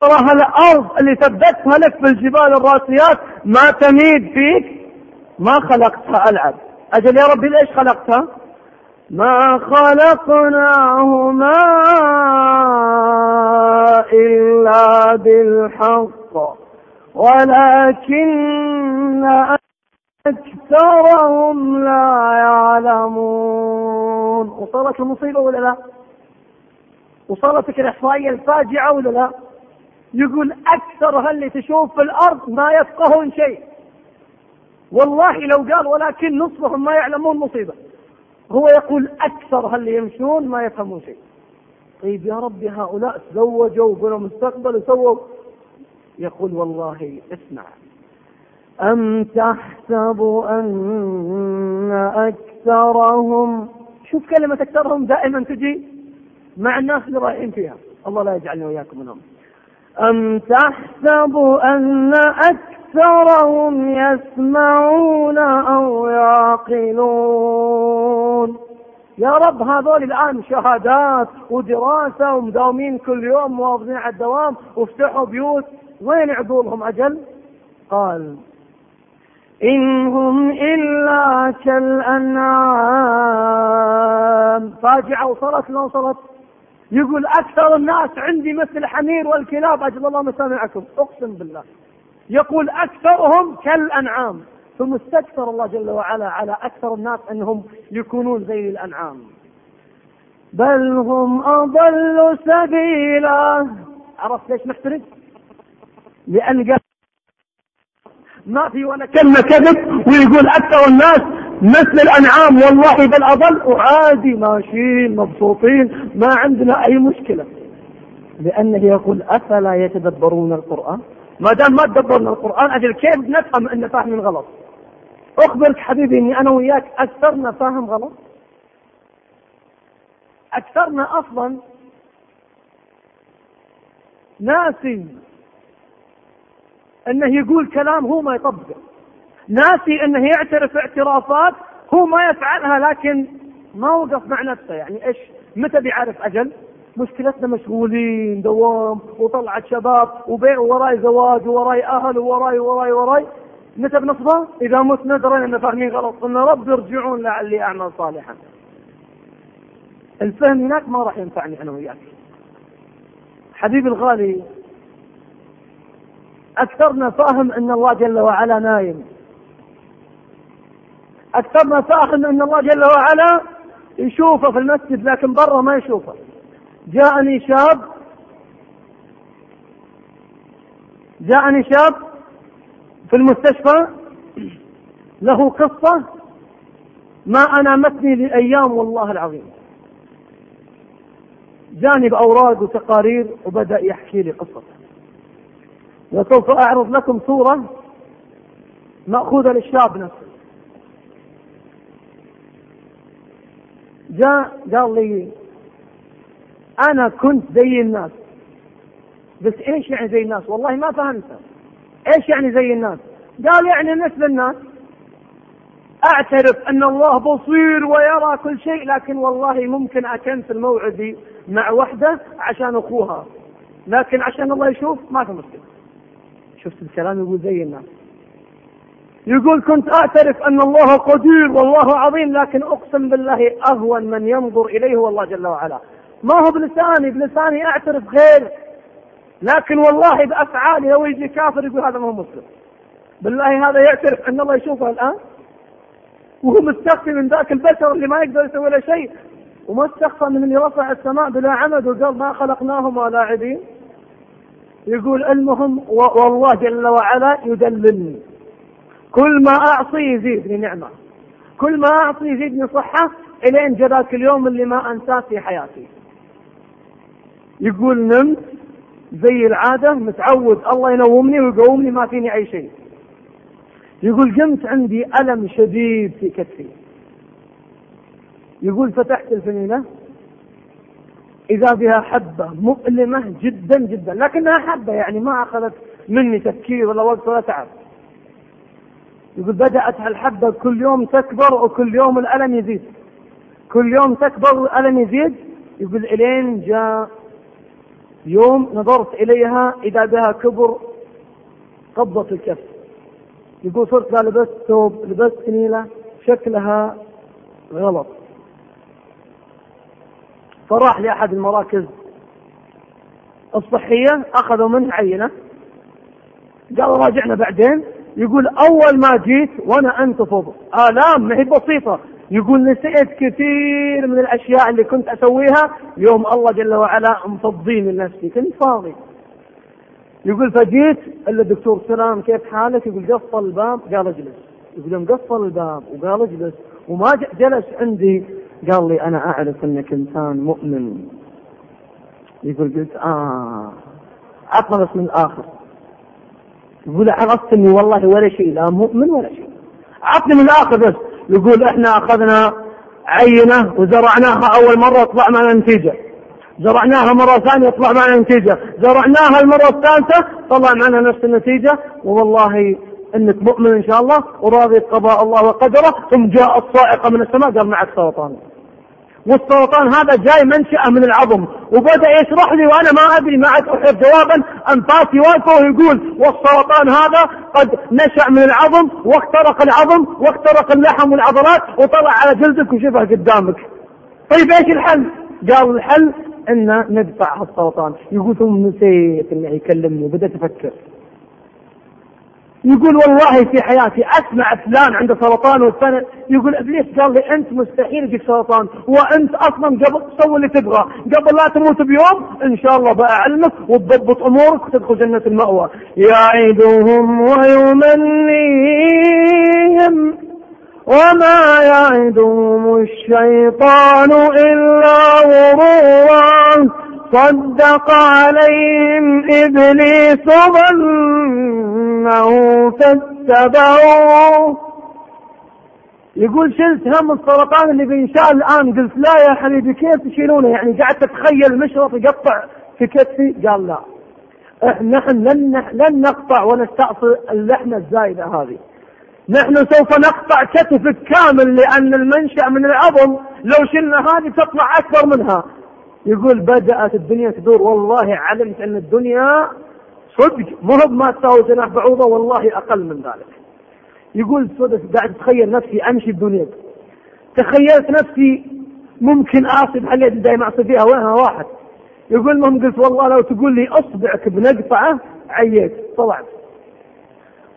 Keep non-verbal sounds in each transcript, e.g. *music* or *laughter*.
تراها الأرض اللي ثبتها لك بالجبال الراسيات ما تميد فيك. ما خلقتها ألعب. أجل يا ربي ليش خلقتها؟ ما خلقناهما إلا بالحق ولكن أكثرهم لا يعلمون. وصلت المصيبة ولا لا؟ وصلتك الإحصائية الفاجعة ولا لا؟ يقول أكثر اللي تشوف في الأرض ما يفقهون شيء. والله لو قال ولكن نصفهم ما يعلمون مصيبة. هو يقول أكثر اللي يمشون ما يفهمون شيء. طيب يا ربي هؤلاء تزوجوا وبنوا مستقبل وسووا. يقول والله اسمع. أم تحسب أن أكثرهم شوف كلمة أكثرهم دائما تجي مع الناس اللي رايحين فيها. الله لا يجعلني وإياكم منهم. أم تحسب أن أكثرهم يسمعون أو يعقلون؟ يا رب هذول الآن شهادات ودراسة ومداومين كل يوم مواظبين على الدوام وافتحوا بيوت. وين عقولهم أجل؟ قال إن هم إلا كالأنعام. فاجعة وصلت لو وصلت يقول أكثر الناس عندي مثل الحمير والكلاب أجل الله مسامعكم أقسم بالله. يقول أكثرهم كالأنعام ثم استكثر الله جل وعلا على أكثر الناس أنهم يكونون زي الأنعام. بل هم أضل سبيلا. عرفت ليش محترج؟ لأن قال ما في ولا كلمة كذب ويقول أكثر الناس مثل الأنعام والله بل أضل. وعادي ماشيين مبسوطين. ما عندنا أي مشكلة. لأنه يقول أفلا يتدبرون القرآن؟ ما دام ما تدبرنا القرآن أجل كيف نفهم أن فاهمين غلط؟ أخبرك حبيبي أني أنا وياك أكثرنا فاهم غلط. أكثرنا أصلا ناسي أنه يقول كلام هو ما يطبقه. ناسي إنه يعترف اعترافات هو ما يفعلها لكن ما وقف مع نفسه يعني إيش متى بيعرف أجل مشكلتنا مشغولين دوام وطلعت شباب وبيع وراي زواج وراي أهل وراي وراي وراي متى بنصبه؟ إذا مت ندرى ان فاهمين غلط قلنا رب ارجعون لعلي أعمل صالحا. الفهم هناك ما راح ينفعني أنا وياك. حبيبي الغالي أكثرنا فاهم أن الله جل وعلا نايم أكثرنا فاهم أن الله جل وعلا يشوفه في المسجد لكن برا ما يشوفه. جاءني شاب جاءني شاب في المستشفى له قصة ما أنامتني لأيام والله العظيم. جاني بأوراق وتقارير وبدأ يحكي لي قصته وسوف أعرض لكم صورة مأخوذة للشاب نفسه. جاء قال لي أنا كنت زي الناس. بس إيش يعني زي الناس؟ والله ما فهمتها إيش يعني زي الناس؟ قال يعني مثل الناس. أعترف أن الله بصير ويرى كل شيء لكن والله ممكن أكنسل موعدي مع وحدة عشان أخوها. لكن عشان الله يشوف ما في مشكلة. شفت الكلام يقول زي الناس. يقول كنت أعترف أن الله قدير والله عظيم لكن أقسم بالله أهون من ينظر إليه هو الله جل وعلا. ما هو بلساني بلساني أعترف غير لكن والله بأفعالي لو يجي كافر يقول هذا ما هو مسلم. بالله هذا يعترف أن الله يشوفه الآن وهو مستخفي من ذاك البشر اللي ما يقدر يسوي له شيء وما استخفى من اللي رفع السماء بلا عمد وقال ما خلقناهم لاعبين يقول المهم والله جل وعلا يدللني. كل ما أعصي يزيدني نعمة. كل ما أعصي يزيدني صحة إلين جاء اليوم اللي ما أنساه في حياتي. يقول نمت زي العادة متعود الله ينومني ويقومني ما فيني أي شيء. يقول قمت عندي ألم شديد في كتفي. يقول فتحت الفنيلة إذا بها حبة مؤلمة جدا جدا لكنها حبة يعني ما أخذت مني تفكير ولا وقت ولا تعب. يقول بدأت هالحبة كل يوم تكبر وكل يوم الألم يزيد. كل يوم تكبر والألم يزيد يقول إلين جاء يوم نظرت إليها إذا بها كبر قبضة الكف. يقول صرت لا لبست ثوب لبست نيلة شكلها غلط. فراح لأحد المراكز الصحية أخذوا منه عينة قالوا راجعنا بعدين. يقول أول ما جيت وأنا أنتفض آلام ما هي بسيطة. يقول نسيت كثير من الأشياء اللي كنت أسويها. يوم الله جل وعلا مفضيني لنفسي كنت فاضي. يقول فجيت إلا الدكتور سلام كيف حالك؟ يقول قفل الباب. قال اجلس. يقول يوم قفل الباب وقال اجلس وما جلس عندي. قال لي أنا أعرف أنك إنسان مؤمن. يقول قلت آه. عطنا بس من الآخر. يقول عرفت اني والله ولا شيء لا مؤمن ولا شيء. عطني من الآخر بس يقول إحنا أخذنا عينة وزرعناها أول مرة طلع معنا نتيجه زرعناها مرة ثانية يطلع معنا نتيجة زرعناها المرة الثالثة طلع معنا نفس النتيجة. والله إنك مؤمن إن شاء الله وراضي بقضاء الله وقدره ثم جاء الصائقة من السماء قال معك سرطان. والسرطان هذا جاي منشأة من العظم. وبدأ يشرح لي وأنا ما أدري ما عاد أحب جوابا أنفاسي واقفة ويقول والسرطان هذا قد نشأ من العظم واخترق العظم واخترق اللحم والعضلات وطلع على جلدك وشبه قدامك. طيب إيش الحل؟ قال الحل إن ندفع السرطان يقول ثم نسيت إنه يكلمني وبدأت أفكر. يقول والله في حياتي أسمع فلان عنده سرطان والثاني يقول إبليس قال لي أنت مستحيل يجيك سرطان وأنت أصلا قبل سوي اللي تبغى قبل لا تموت بيوم إن شاء الله بأعلمك وتضبط أمورك وتدخل جنة المأوى. يعدهم ويمنيهم وما يعدهم الشيطان إلا غرورا. صدق عليهم إبليس ظنه فاتبعوه. يقول شلت هم السرطان اللي بينشال الآن؟ قلت لا يا حبيبي كيف تشيلونه؟ يعني قعدت أتخيل مشرط يقطع في كتفي؟ قال لا. نحن لن لن نقطع ونستأصل اللحمة الزايدة هذه. نحن سوف نقطع كتفك كامل لأن المنشأ من العظم. لو شلنا هذه تطلع أكبر منها. يقول بدأت الدنيا تدور. والله علمت أن الدنيا صدق مو ما تساوي جناح بعوضة والله أقل من ذلك. يقول صدق قاعد أتخيل نفسي أمشي بدنيا. تخيلت نفسي ممكن آصي بحل يدي دائما أعصي فيها وينها واحد. يقول المهم قلت والله لو تقول لي أصبعك بنقطعة عييت طلعت.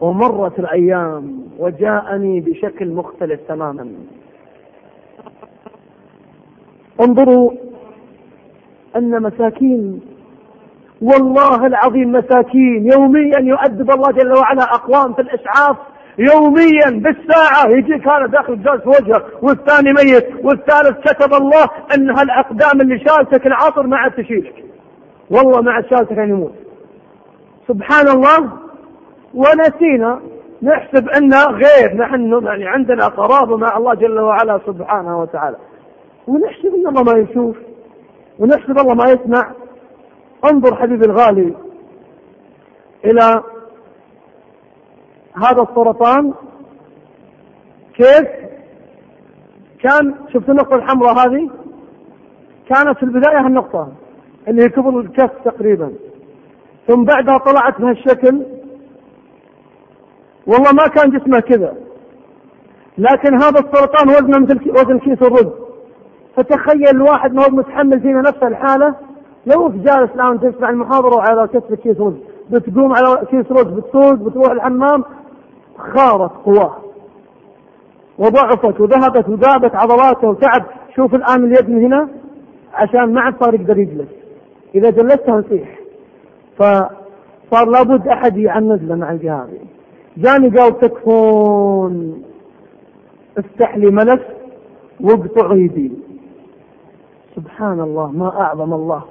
ومرت الأيام وجاءني بشكل مختلف تماما. انظروا أن مساكين والله العظيم مساكين. يوميا يؤدب الله جل وعلا أقوام في الإسعاف يوميا بالساعة يجيك هذا داخل جالس في والثاني ميت والثالث كتب الله أن هالأقدام اللي شالتك العصر ما عاد تشيلك. والله ما عاد شالتك أن يموت. سبحان الله. ونسينا نحسب أن غير نحن يعني عندنا قرابة مع الله جل وعلا سبحانه وتعالى. ونحسب أن الله ما يشوف. ونحسب الله ما يسمع. انظر حبيبي الغالي إلى هذا السرطان. كيف كان شفت النقطة الحمراء هذه؟ كانت في البداية هالنقطة اللي هي كبر الكف تقريبا. ثم بعدها طلعت بهالشكل والله ما كان جسمه كذا. لكن هذا السرطان وزنه مثل وزن كيس الرز. فتخيل الواحد ما هو متحمل فينا نفس الحالة. لو جالس الآن تسمع المحاضرة وعلى كتف كيس رز بتقوم على كيس رز بتسوق بتروح الحمام خارت قواه. وضعفت وذهبت وذابت عضلاته وتعب. شوف الآن اليد من هنا عشان ما عاد صار يقدر يجلس. إذا جلسته يصيح فصار لابد أحد يعنز له مع الجهاز. جاني قال تكفون افتح لي ملف واقطع ايدي سبحان الله ما أعظم الله.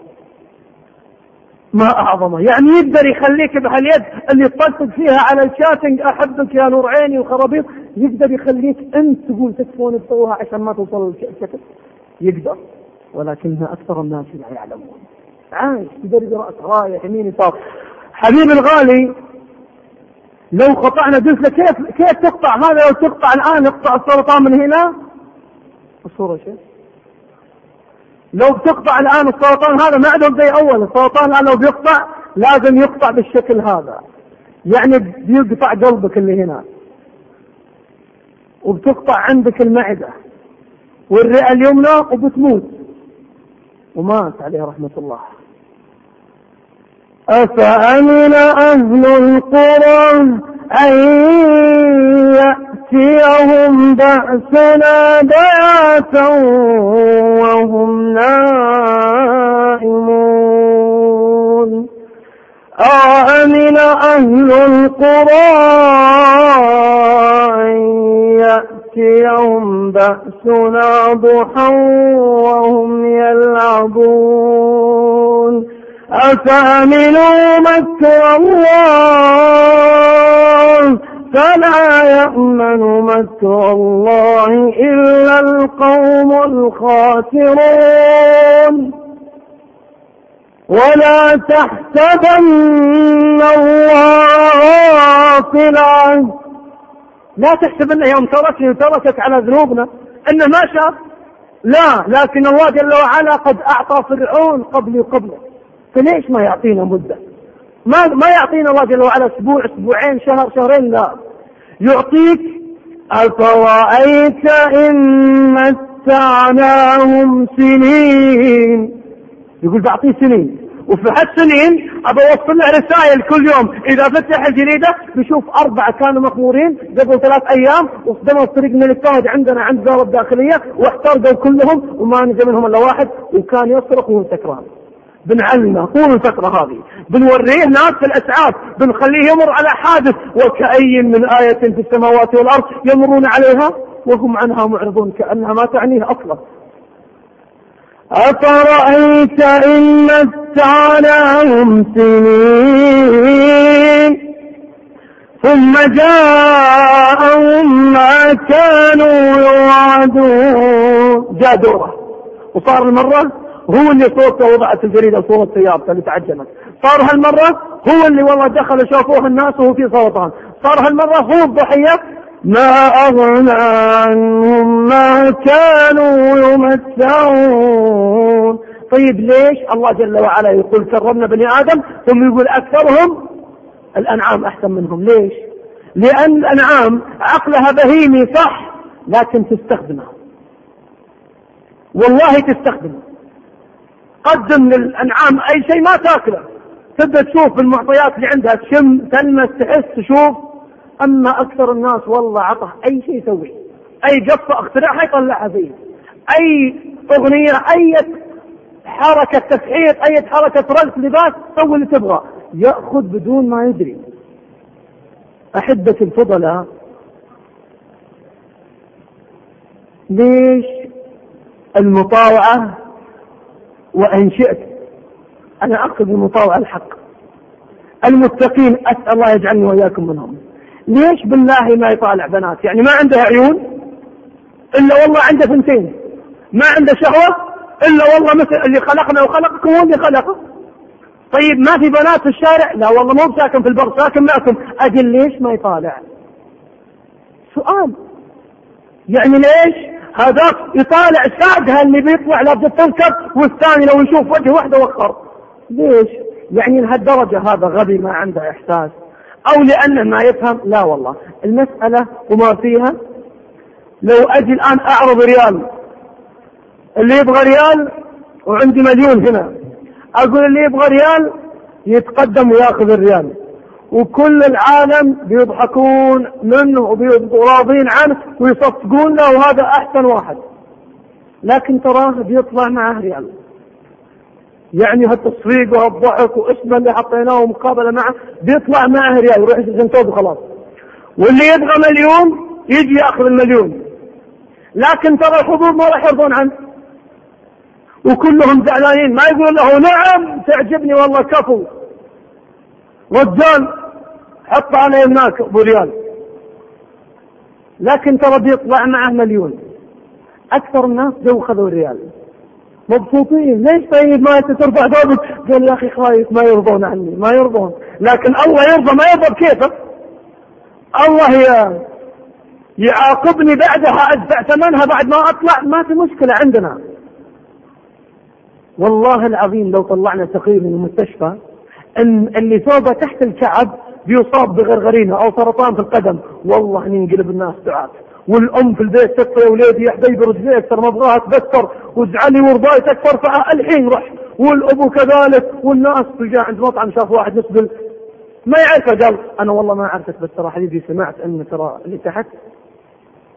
ما اعظمه يعني يقدر يخليك بهاليد اللي تطقطق فيها على الشاتنج أحبك يا نور عيني وخرابيط. يقدر يخليك أنت تقول تكفون اقطعوها عشان ما توصل الشكل يقدر ولكن أكثر الناس لا يعلمون. عايش يقدر راس رايح يمين يسار. حبيبي الغالي لو قطعنا له كيف كيف تقطع هذا؟ لو تقطع الآن اقطع السرطان من هنا. الصورة شيء؟ لو بتقطع الآن السرطان هذا ما عندهم زي أول السرطان الآن لو بيقطع لازم يقطع بالشكل هذا. يعني بيقطع قلبك اللي هنا. وبتقطع عندك المعدة. والرئة اليمنى وبتموت. ومات عليه رحمة الله. أفأمن أهل القرى أن يأتيهم بأسنا بياتا وهم نائمون. أأمن أهل القرى أن يأتيهم بأسنا ضحى وهم يلعبون. أفأمنوا مكر الله فلا يأمن مكر الله إلا القوم الخاسرون ولا تحسبن الله غافلا لا تحسبن يوم تركني تركك على ذنوبنا. انه ما شاف لا لكن الله جل وعلا قد أعطى فرعون قبلي وقبله فليش ما يعطينا مدة؟ ما ما يعطينا الله جل وعلا أسبوع أسبوعين شهر شهرين لا. يعطيك أفرأيت إن متعناهم سنين. يقول بعطيه سنين. وفي هالسنين أبى أوصل له رسائل كل يوم. إذا فتح الجريدة بيشوف أربعة كانوا مخمورين قبل ثلاث أيام وصدموا الطريق من الفهد عندنا عند دار الداخلية واحترقوا كلهم وما نجا منهم إلا واحد وكان يصرخ وهو سكران. بنعلمه طول الفترة هذه. بنوريه ناس في الأسعاف. بنخليه يمر على حادث. وكأي من آية في السماوات والأرض يمرون عليها؟ وهم عنها معرضون كأنها ما تعنيه أصلا. أفرأيت إن متعناهم سنين؟ ثم جاءهم ما كانوا يوعدون. جاء دورة. وصار المرة هو اللي صورته وضعت الجريدة صورة سيارته اللي تعجبت. صار هالمرة هو اللي والله دخل شافوه الناس وهو في سرطان صار هالمرة هو الضحية. ما أغنى عنهم ما كانوا يمتعون. طيب ليش الله جل وعلا يقول كرمنا بني آدم ثم يقول أكثرهم؟ الأنعام أحسن منهم. ليش؟ لأن الأنعام عقلها بهيمي صح لكن تستخدمه والله تستخدمه قدم للأنعام أي شيء ما تاكله. تبدأ تشوف بالمعطيات اللي عندها تشم تلمس تحس تشوف. أما أكثر الناس والله عطه أي شيء يسوي. أي قصة اختراعها يطلعها فيه. أي أغنية أي حركة تسحيق أي حركة رقص لباس سوي اللي تبغى. يأخذ بدون ما يدري. أحبة الفضلاء ليش المطاوعة وإن شئت. أنا أقصد المطاوعة الحق. المتقين أسأل الله يجعلني وإياكم منهم. ليش بالله ما يطالع بنات؟ يعني ما عنده عيون؟ إلا والله عنده ثنتين. ما عنده شهوة؟ إلا والله مثل اللي خلقنا وخلقكم هو اللي خلقه. طيب ما في بنات في الشارع؟ لا والله مو ساكن في البر ساكن معكم. أجل ليش ما يطالع؟ سؤال. يعني ليش هذاك يطالع ساقها اللي بيطلع لابد تنكر والثاني لو يشوف وجه واحدة وخر. ليش؟ يعني لهالدرجة هذا غبي ما عنده إحساس. أو لأنه ما يفهم لا والله. المسألة وما فيها لو أجي الآن أعرض ريال اللي يبغى ريال وعندي مليون هنا أقول اللي يبغى ريال يتقدم ويأخذ الريال. وكل العالم بيضحكون منه وراضين عنه ويصفقون له وهذا أحسن واحد. لكن تراه بيطلع معه ريال يعني هالتصفيق وهالضحك واسمه اللي حطيناه مقابلة معه بيطلع معه ريال يروح يسجن وخلاص. واللي يبغى مليون يجي يأخذ المليون. لكن ترى الحضور ما راح يرضون عنه. وكلهم زعلانين. ما يقول له نعم تعجبني والله كفو. رجال حط على هناك أبو ريال. لكن ترى بيطلع معه مليون. أكثر الناس جو خذوا ريال مبسوطين. ليش طيب ما ترفع ثوبك؟ قال يا أخي خايف ما يرضون عني ما يرضون. لكن الله يرضى ما يرضى بكيفه. الله يعاقبني بعدها ادفع ثمنها بعد ما أطلع. ما في مشكلة عندنا. والله العظيم لو طلعنا تقرير من المستشفى إن اللي ثوبه تحت الكعب بيصاب بغرغرينة أو سرطان في القدم. والله ننقلب الناس دعاة والأم في البيت تكفى يا وليدي يا حبيبي رجلي أكثر ما أبغاها تبتر وزعلي ورضاي تكثر فالحين رح والأبو كذلك والناس جاء عند مطعم شاف واحد مسبل ما يعرفه قال أنا والله ما عرفت بس ترى حبيبي سمعت أن ترى اللي تحت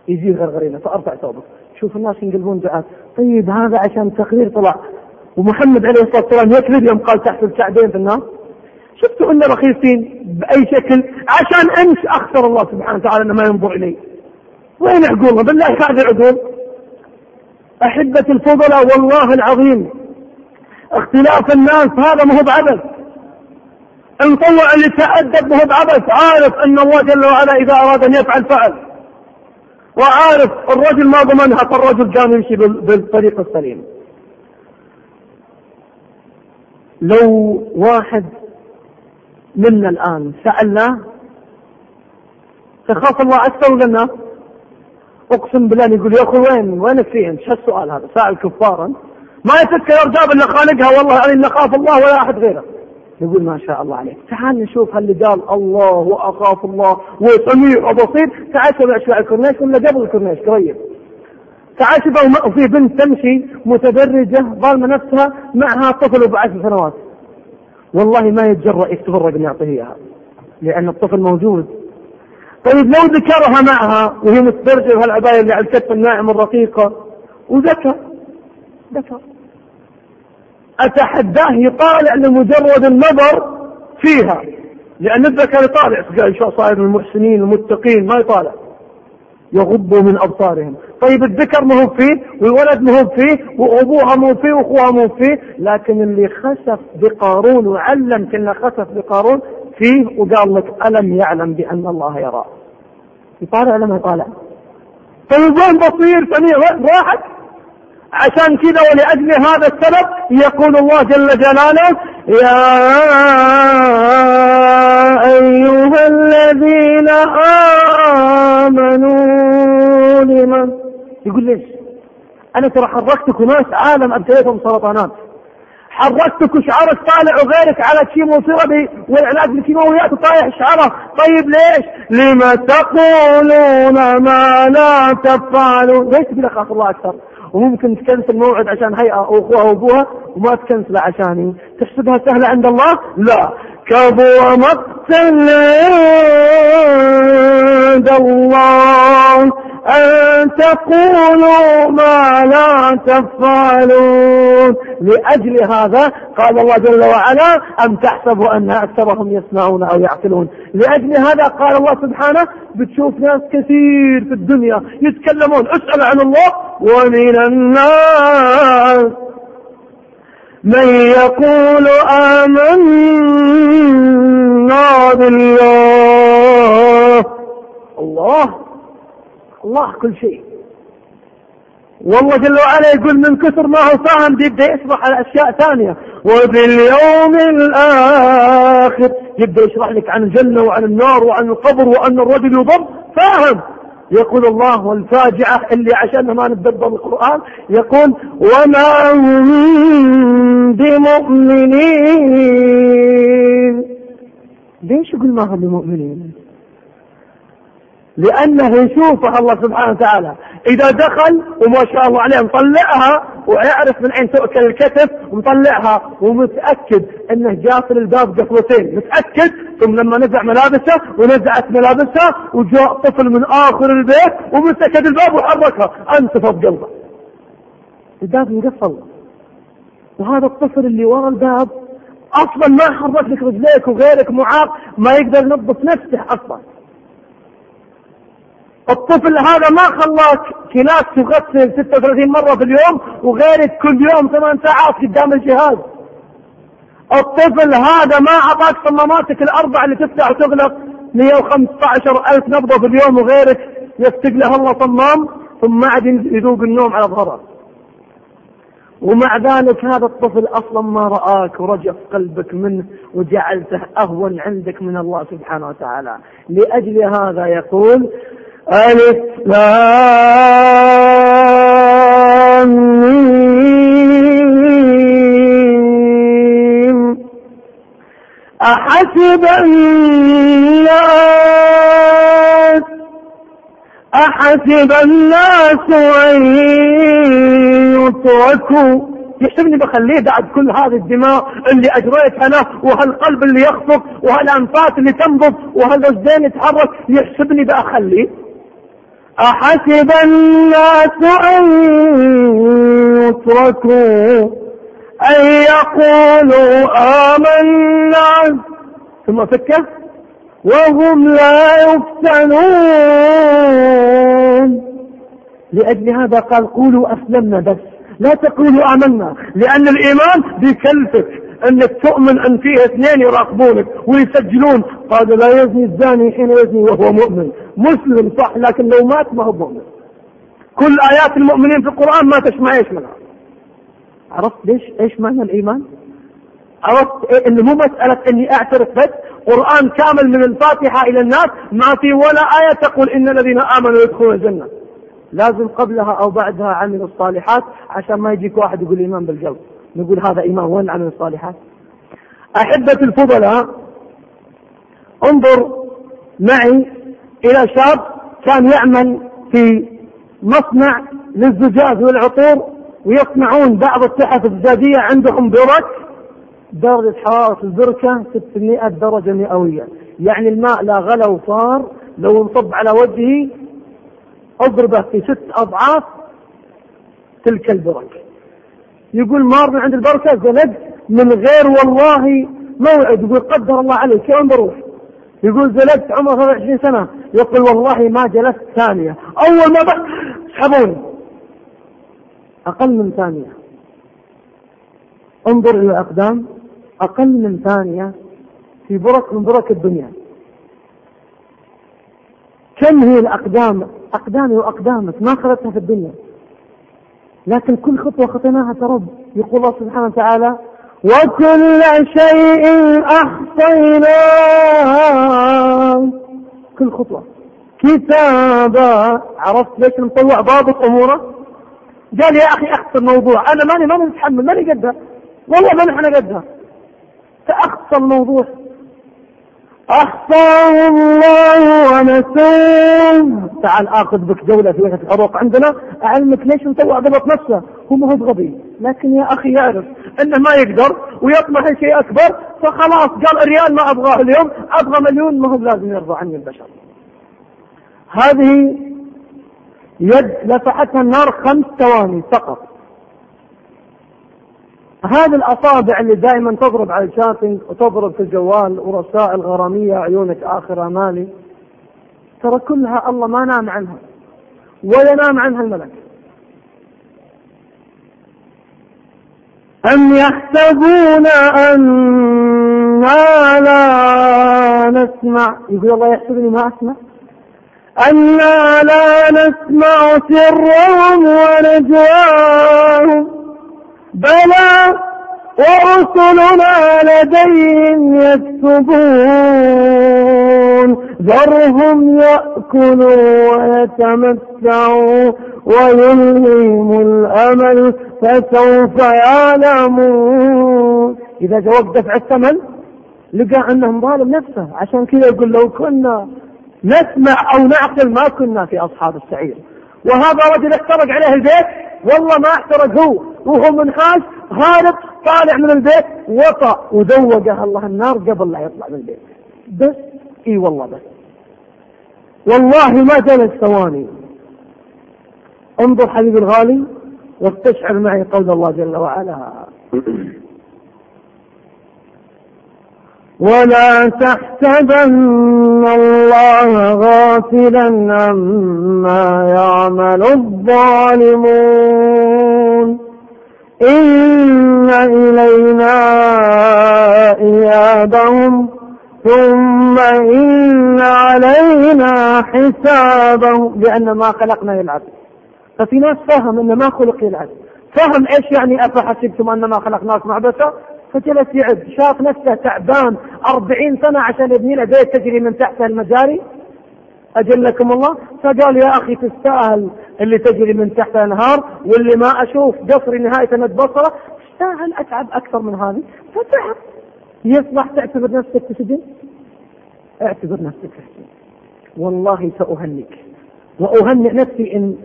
يجي غرغرينة فأرفع ثوبك شوف الناس ينقلبون دعاة طيب هذا عشان تقرير طلع. ومحمد عليه الصلاة والسلام يكذب يوم قال تحت الكعبين في النار. شفتوا إن رخيصين بأي شكل؟ عشان أمس اخسر الله سبحانه وتعالى إنه ما ينظر الي وين عقولنا؟ بالله هذه عقول. أحبة الفضلاء والله العظيم. اختلاف الناس هذا ما هو بعبث. المطوع اللي تأدب ما هو بعبث. عارف أن الله جل وعلا إذا أراد أن يفعل فعل. وعارف الرجل ما ضمنها فالرجل كان يمشي بالطريق السليم. لو واحد منا الآن. سألناه تخاف الله أكثر ولا الناس؟ أقسم بالله يقول يا أخي وين؟ وينك فيه شو السؤال هذا؟ سأل كفارا. ما يفكر يرجع إلا خالقها والله يعني نخاف الله ولا أحد غيره. يقول ما شاء الله عليك. تعال نشوف هل قال الله وأخاف الله وسميع وبصير. تعال شوف شوي الكورنيش ولا قبل الكورنيش. قريب تعال شوف في بنت تمشي متدرجة ظالمة نفسها معها طفل بعشر سنوات. والله ما يتجرأ يتفرق ان يعطيه إياها لأن الطفل موجود. طيب لو ذكرها معها وهي مسترجعة بهالعباية اللي على الكتف الناعم الرقيقة؟ وذكر. ذكر. أتحداه يطالع لمجرد النظر فيها لأن الذكر يطالع شو صاير المحسنين المتقين؟ ما يطالع. يغضوا من أبصارهم. طيب الذكر ما هو فيه والولد ما هو فيه وأبوها ما هو فيه وأخوها ما هو فيه لكن اللي خسف بقارون وعلم كنا خسف بقارون فيه وقال لك ألم يعلم بأن الله يرى يطالع ولا ما يطالع. طيب وين بصير سميع راحت. عشان كذا ولأجل هذا السبب يقول الله جل جلاله يا أيها الذين آمنوا لمن يقول ليش أنا ترى حركتك ناس عالم أبتليتهم سرطانات حركتك شعرك طالع وغيرك على كيموثيرابي والعلاج بالكيماويات وطايح شعره طيب ليش؟ لما تقولون ما لا تفعلون ليش تقول الله أكثر؟ وممكن تكنسل موعد عشان هيئة أو أخوها وأبوها وما تكنسله عشاني تحسبها سهلة عند الله؟ لا. كبر مقتا عند الله. أن تقولوا ما لا تفعلون. لأجل هذا قال الله جل وعلا أم تحسبوا أن أكثرهم يسمعون أو يعقلون؟ لأجل هذا قال الله سبحانه بتشوف ناس كثير في الدنيا يتكلمون اسأل عن الله ومن الناس. من يقول آمنا بالله. الله الله كل شيء. والله جل وعلا يقول من كثر ما هو فاهم يبدأ يشرح على أشياء ثانية. وباليوم الآخر يبدأ يشرح لك عن الجنة وعن النار وعن القبر وأن الرجل يضم فاهم. يقول الله والفاجعة اللي عشان ما نتدبر القرآن يقول وما هم بمؤمنين. ليش يقول ما هم بمؤمنين؟ لأنه يشوفها الله سبحانه وتعالى. إذا دخل وما شاء الله عليه مطلعها ويعرف من أين تؤكل الكتف ومطلعها ومتأكد أنه جاف الباب قفلتين. متأكد؟ ثم لما نزع ملابسه ونزعت ملابسها وجاء طفل من آخر البيت ومسك الباب وحركها. أنتفض قلبه الباب مقفل وهذا الطفل اللي ورا الباب أصلا ما حرك لك رجليك وغيرك معاق ما يقدر ينظف نفسه أصلا. الطفل هذا ما خلاك كلاس تغسل 36 مرة في اليوم وغيرك كل يوم ثمان ساعات قدام الجهاز. الطفل هذا ما أعطاك صماماتك الأربع اللي تفتح وتغلق 115 ألف نبضة في اليوم وغيرك يفتق له الله صمام ثم عاد يذوق النوم على ظهره. ومع ذلك هذا الطفل أصلا ما رآك ورجف قلبك منه وجعلته أهون عندك من الله سبحانه وتعالى. لأجل هذا يقول ألف لامين أحسب الناس أحسب الناس أن يتركوا. يحسبني بخليه بعد كل هذه الدماء اللي أجريت أنا وهالقلب اللي يخفق وهالأنفاس اللي تنبض وهالوجدان يتحرك. يحسبني بأخليه. أحسب الناس أن يتركوا أن يقولوا آمنا. ثم فكه وهم لا يفتنون. لأجل هذا قال قولوا أسلمنا بس. لا تقولوا آمنا. لأن الإيمان بيكلفك أنك تؤمن أن فيه اثنين يراقبونك ويسجلون. قال لا يزني الزاني حين يزني وهو مؤمن. مسلم صح لكن لو مات ما هو مؤمن. كل آيات المؤمنين في القرآن ما تسمع إيش منها؟ عرفت ليش؟ إيش معنى الإيمان؟ عرفت إيه إنه مو مسألة إني أعترف بس. قرآن كامل من الفاتحة إلى الناس. ما في ولا آية تقول إن الذين آمنوا يدخلون الجنة. لازم قبلها أو بعدها عمل الصالحات عشان ما يجيك واحد يقول إيمان بالقلب نقول هذا إيمان وين عمل الصالحات أحبة الفضلاء انظر معي إلى شاب كان يعمل في مصنع للزجاج والعطور ويصنعون بعض التحف الزجاجية عندهم برك. درجة حرارة البركة 600 درجة مئوية. يعني الماء لا غلى وصار. لو انصب على وجهه أضربه في ست أضعاف تلك البركة يقول مار من عند البركة زلد من غير والله موعد. يقول قدر الله عليك يوم بروح يقول زلدت عمر 23 سنة. يقول والله ما جلست ثانية. أول ما بس سحبوني أقل من ثانية. انظر إلى الأقدام. أقل من ثانية. في برك من برك الدنيا. كم هي الأقدام؟ أقدامي وأقدامك. ما خلتها في الدنيا. لكن كل خطوة خطيناها ترب يقول الله سبحانه وتعالى وكل شيء أحصيناه. كل خطوة. كتابا عرفت ليش نطوع ضابط أموره؟ قال يا أخي أخص الموضوع أنا ماني ماني متحمل ماني قدها. والله ما نحن قدها فأخصى الموضوع. أخفاه الله ونسوه. تعال آخذ بك جولة في وقت الحروق عندنا أعلمك ليش مطوع ضبط نفسه. هو ما هو غبي لكن يا أخي يعرف أنه ما يقدر ويطمح شيء أكبر. فخلاص قال ريال ما أبغاه اليوم. أبغى مليون. ما هو لازم يرضى عني البشر. هذه يد لفحتها النار خمس ثواني فقط. هذه الأصابع اللي دائما تضرب على الشاتنج وتضرب في الجوال ورسائل غرامية عيونك آخر أمالي ترى كلها الله ما نام عنها ولا نام عنها الملك. أم يحسبون أنا لا نسمع؟ يقول الله يحسبني ما أسمع. أنا لا نسمع سرهم ونجواهم. بلى ورسلنا لديهم يكتبون. ذرهم يأكلوا ويتمتعوا ويلهيهم الأمل فسوف يعلمون. إذا جواب دفع الثمن لقى أنهم ظالم نفسه. عشان كذا يقول لو كنا نسمع أو نعقل ما كنا في أصحاب السعير. وهذا رجل احترق عليه البيت والله ما احترق هو وهو منحاش هارب طالع من البيت وطأ وذوقه الله النار قبل لا يطلع من البيت. بس إي والله بس. والله ما جلس ثواني. انظر حبيبي الغالي واستشعر معي قول الله جل وعلا. *coughs* ولا تحسبن الله غافلا عما يعمل الظالمون. إن إلينا إيابهم ثم إن علينا حسابهم. لأن ما خلقنا يلعب. ففي ناس فهم أن ما خلق يلعب. فهم إيش يعني أفحسبتم أن ما خلقناكم عبثا؟ فجلس يعد. شاف نفسه تعبان أربعين سنة عشان يبني له بيت تجري من تحته المجاري. أجلكم الله. فقال يا أخي تستاهل اللي تجري من تحت الأنهار واللي ما أشوف قصري نهاية مد بصرة تستاهل أتعب أكثر من هذه. فتعب. يصلح تعتبر نفسك في سجن؟ اعتبر نفسك في سجن. والله سأهنئك. وأهنئ نفسي إن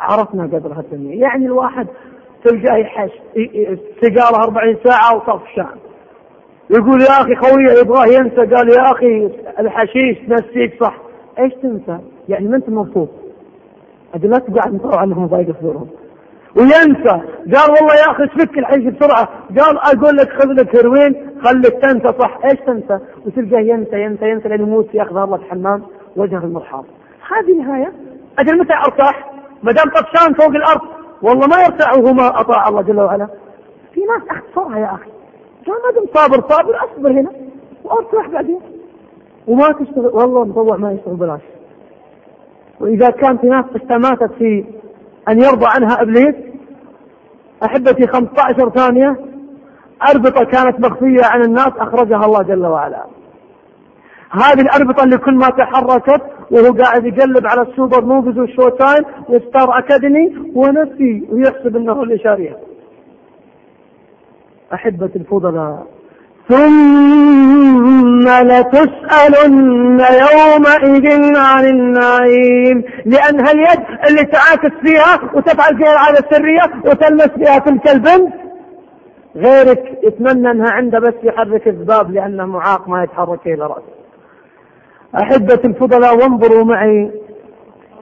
عرفنا قدر هالدنيا يعني الواحد تلقاه يحش سيجارة 40 ساعة وطفشان. يقول يا أخي خويه يبغاه ينسى قال يا أخي الحشيش نسيك صح. إيش تنسى؟ يعني ما أنت مبسوط أجل لا تقعد مطوع عنهم ضايق صدورهم وينسى. قال والله يا أخي تفك الحين بسرعة؟ قال أقول لك خذ لك هيروين خليك تنسى صح. إيش تنسى؟ وتلقاه ينسى ينسى ينسى لين يموت يأخذ الله الحمام وجهه في المرحاض. هذه نهاية. أجل متى أرتاح؟ ما دام طفشان فوق الأرض. والله ما يرتاح وهو ما أطاع الله جل وعلا. في ناس اختصرها يا أخي. قال ما دام صابر صابر أصبر هنا وأرتاح بعدين. وما تشتغل والله المطوع ما يشتغل بلاش وإذا كان في ناس استماتت في أن يرضى عنها إبليس أحبتي 15 ثانية أربطة كانت مخفية عن الناس أخرجها الله جل وعلا. هذه الأربطة اللي كل ما تحركت وهو قاعد يقلب على ال Super Movies وال Showtime و Star Academy ونسي ويحسب أنه اللي شاريها أحبتي الفضلاء. ثم لتسألن يومئذ عن النعيم. لأنها اليد اللي تعاكس فيها وتفعل فيها العادة السرية وتلمس فيها تلك البنت غيرك يتمنى أنها عنده بس يحرك الذباب لأنه معاق ما يتحرك إلى رأسه. أحبة الفضلاء وانظروا معي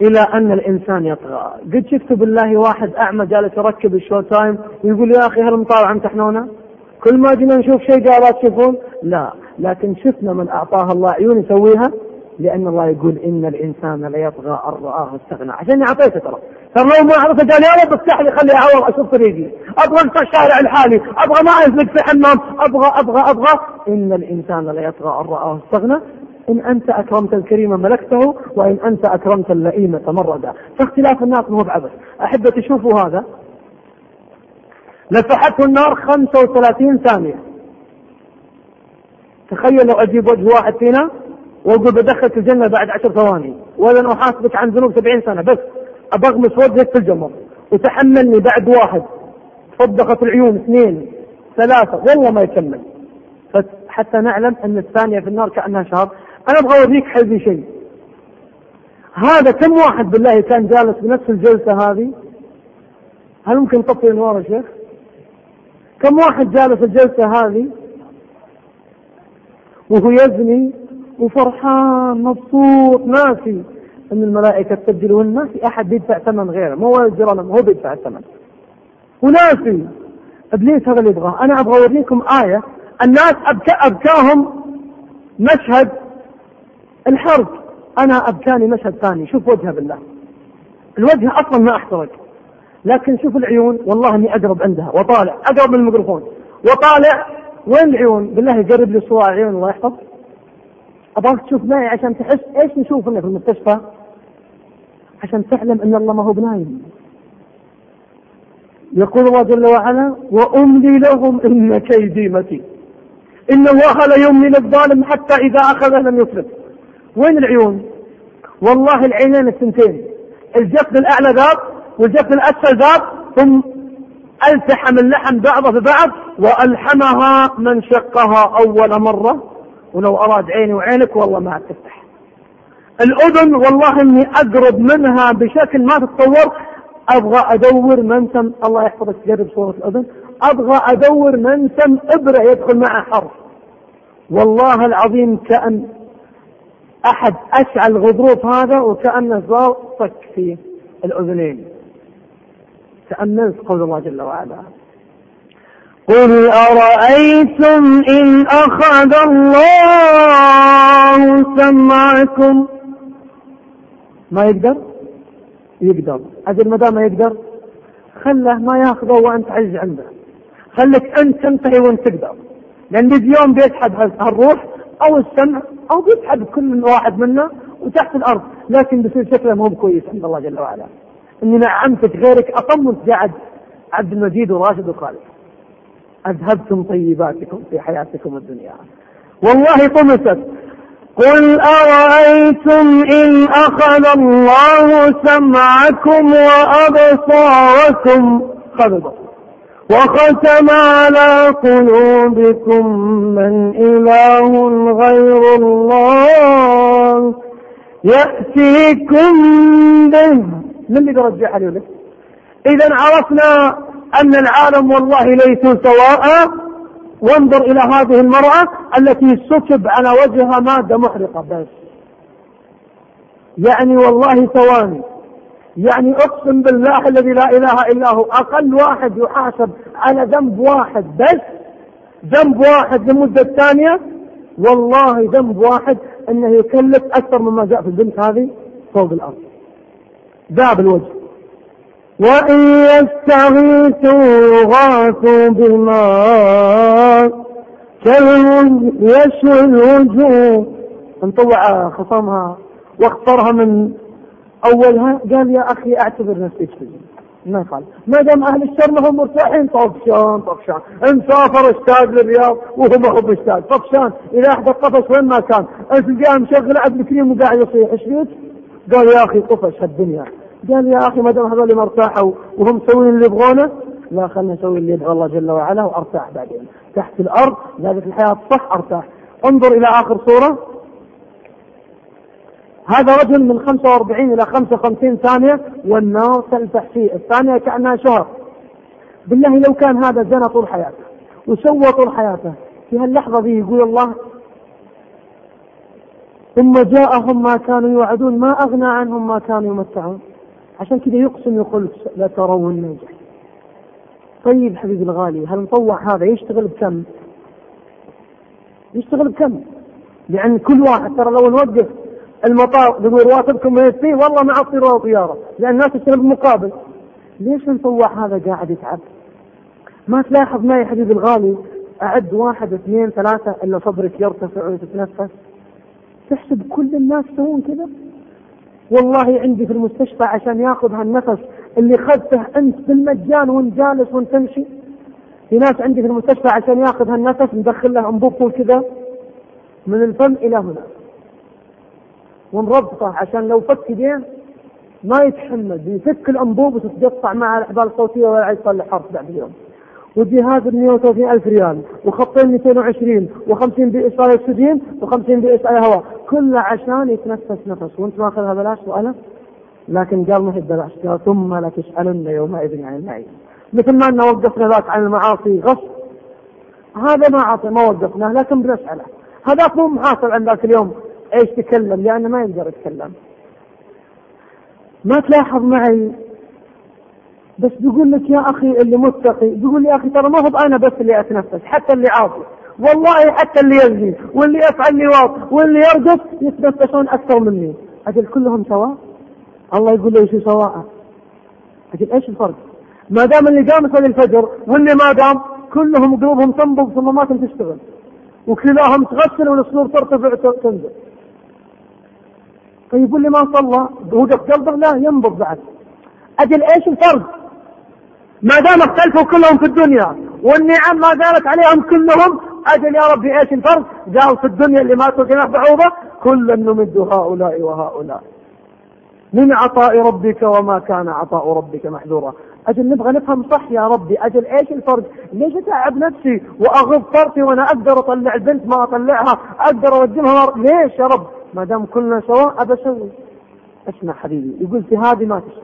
إلى أن الإنسان يطغى، قد شفت بالله واحد أعمى جالس يركب ال Showtime ويقول يا أخي هل مطاوع امتحنونا؟ كل ما جينا نشوف شيء قال لا تشوفون لا. لكن شفنا من أعطاه الله عيون يسويها لأن الله يقول إن الإنسان ليطغى أن رآه استغنى. عشان أعطيته ترى. ترى لو ما أعرف قال يا رب افتح لي خلي أعور أشوف طريقي. أبغى أنت الشارع الحالي أبغى ما أزلق في حمام أبغى أبغى أبغى. إن الإنسان ليطغى أن رآه استغنى. إن أنت أكرمت الكريم ملكته وإن أنت أكرمت اللئيم تمردا. فاختلاف الناس مو بعبث. أحبتي شوفوا هذا. لفحته النار 35 ثانية. تخيل لو أجيب وجه واحد فينا وأقول بدخلك الجنة بعد عشر ثواني. ولا أحاسبك عن ذنوب 70 سنة. بس أبغمس وجهك في الجمر. وتحملني بعد واحد. صدقت العيون اثنين ثلاثة. والله ما يكمل. حتى نعلم أن الثانية في النار كأنها شهر. أنا أبغى أوريك حبي شيء. هذا كم واحد بالله كان جالس بنفس الجلسة هذه؟ هل ممكن تطفي الأنوار يا شيخ؟ كم واحد جالس الجلسة هذه؟ وهو يزني وفرحان مبسوط ناسي أن الملائكة تسجل والناسي أحد بيدفع ثمن غيره مو الجرم هو بيدفع الثمن. وناسي إبليس هذا اللي يبغاه. أنا أبغى أوريكم آية الناس أبكى أبكاهم مشهد الحرق أنا أبكاني مشهد ثاني شوف وجهه بالله. الوجه أصلا ما أحترق. لكن شوف العيون والله إني أقرب عندها. وطالع أقرب من الميكروفون. وطالع وين العيون؟ بالله يقرب لي صور عيون الله يحفظ. أبغاك تشوف معي عشان تحس إيش نشوف في المستشفى؟ عشان تعلم إن الله ما هو بنايم. يقول الله جل وعلا وأملي لهم إن كيدي متين. إن الله لا يملي للظالم حتى إذا أخذه لم يفلت. وين العيون؟ والله العينين الثنتين. الجفن الأعلى ذاب والجفن الأسفل ذاب ثم ألتحم اللحم بعضه ببعض وألحمها من شقها أول مرة. ولو أراد عيني وعينك والله ما تفتح. الأذن والله إني أقرب منها بشكل ما تتصور أبغى أدور منسم الله يحفظك تجرب صورة الأذن. أبغى أدور منسم إبرة يدخل معه حرف. والله العظيم كأن أحد أشعل الغضروف هذا وكأنه صار صك في الأذنين. تأملت قول الله جل وعلا. قل أرأيتم إن أخذ الله سمعكم؟ ما يقدر؟ يقدر. أجل ما دام يقدر خله ما يأخذه وأنت عز عنده. خليك أنت تنتهي وأنت تقدر. لأن بيجي يوم بيسحب هالروح أو السمع أو بيسحب كل واحد منا وتحت الأرض لكن بيصير شكله مو كويس عند الله جل وعلا. إني نعمتك غيرك اطم وانت قاعد عبد المجيد وراشد وخالد أذهبتم طيباتكم في حياتكم الدنيا. والله طمست. قل أرأيتم إن أخذ الله سمعكم وأبصاركم؟ خذ وختم على قلوبكم من إله غير الله. يأتيكم به. من اللي بيرجعها له إذا عرفنا أن العالم والله ليسوا سواء. وانظر إلى هذه المرأة التي سكب على وجهها مادة محرقة بس. يعني والله ثواني. يعني أقسم بالله الذي لا إله إلا هو. أقل واحد يحاسب على ذنب واحد بس. ذنب واحد لمدة ثانية والله ذنب واحد أنه يكلف أكثر مما جاء في البنت هذه فوق الأرض. ذاب الوجه. وإن يستغيثوا يغاثوا بماء كالمن يشوي الوجوه. انطوع خصمها واختارها من أولها قال يا أخي اعتبر نفسي كذي ما يخالف ما دام أهل الشر ما هم مرتاحين طفشان طفشان مسافر اشتاق للرياض وهو ما هو مشتاق طفشان اذا احدى الطفش وين ما كان. أنت تلقاه مشغل عبد الكريم وقاعد يصيح إيش فيك؟ قال يا أخي طفش هالدنيا. قال يا أخي ما دام هذول ما ارتاحوا وهم مسوين اللي يبغونه لا خلنا نسوي اللي يبغى الله جل وعلا وأرتاح بعدين. تحت الأرض زادت الحياة صح أرتاح. انظر إلى آخر صوره هذا رجل من 45 إلى 55 ثانية والنار تلفح فيه. الثانية كأنها شهر. بالله لو كان هذا زنى طول حياته وسوى طول حياته. في هاللحظة ذي يقول الله ثم جاءهم ما كانوا يوعدون ما أغنى عنهم ما كانوا يمتعون. عشان كذا يقسم يقول لا ترون النجح طيب حبيبي الغالي هل مطوع هذا يشتغل بكم؟ يشتغل بكم؟ لأن كل واحد ترى لو نوقف المطار يقول رواتبكم ما يكفي والله ما اعطي ولا طيارة لأن الناس تشتغل بالمقابل. ليش المطوع هذا قاعد يتعب؟ ما تلاحظ معي حبيبي الغالي أعد واحد اثنين ثلاثة إلا صدرك يرتفع وتتنفس تحسب كل الناس يسوون كذا؟ والله عندي في المستشفى عشان ياخذ هالنفس اللي خذته أنت بالمجان وأنت جالس وأنت تمشي. في ناس عندي في المستشفى عشان ياخذ هالنفس ندخل له انبوب كذا. من الفم إلى هنا. ومربطه عشان لو فك يدين ما يتحمل يفك الأنبوب وتتقطع مع الأحبال الصوتية ولا يصلح حرف بعد اليوم. وجهاز ب 130 ألف ريال وخطين 220 و50 بإسرائيل أكسجين و50 بإسرائيل هواء كله عشان يتنفس نفس. وانت ماخذها بلاش وأنا؟ لكن قال ما هي ببلاش قال ثم لا تسألن يومئذ عن النعيم مثل ما أننا وقفنا ذاك عن المعاصي غصب. هذا ما عطي ما وقفناه لكن بنسأله. هذاك مو محاسب عن ذاك اليوم. إيش تكلم؟ لأنه ما يقدر يتكلم. ما تلاحظ معي؟ بس بيقول لك يا أخي اللي متقي بيقول يا أخي ترى ما هو أنا بس اللي أتنفس حتى اللي عاصي والله حتى اللي يزني واللي يفعل لواط واللي يرقص يتنفسون أكثر مني. أجل كلهم سواء؟ الله يقول له شو سواء؟ أجل إيش الفرق؟ ما دام اللي قام يصلي الفجر واللي ما قام كلهم قلوبهم تنبض صماماتهم تشتغل وكلاهم تغسل والصدور ترتفع تنزل. طيب يقول لي ما صلى. بهدف قلبه لا ينبض بعد. أجل إيش الفرق؟ ما دام اختلفوا كلهم في الدنيا والنعم ما زالت عليهم كلهم أجل يا ربي إيش الفرق؟ قال في الدنيا اللي ماتوا جناح بعوضة كلا نمد هؤلاء وهؤلاء. من عطاء ربك وما كان عطاء ربك محذورا. أجل نبغى نفهم صح يا ربي أجل إيش الفرق؟ ليش أتعب نفسي وأغض طرفي وأنا أقدر أطلع البنت ما أطلعها؟ أقدر أوجهها ليش يا رب؟ ما دام كلنا سواء أبى أسوي. اسمع حبيبي يقول في هذه ما تشتغل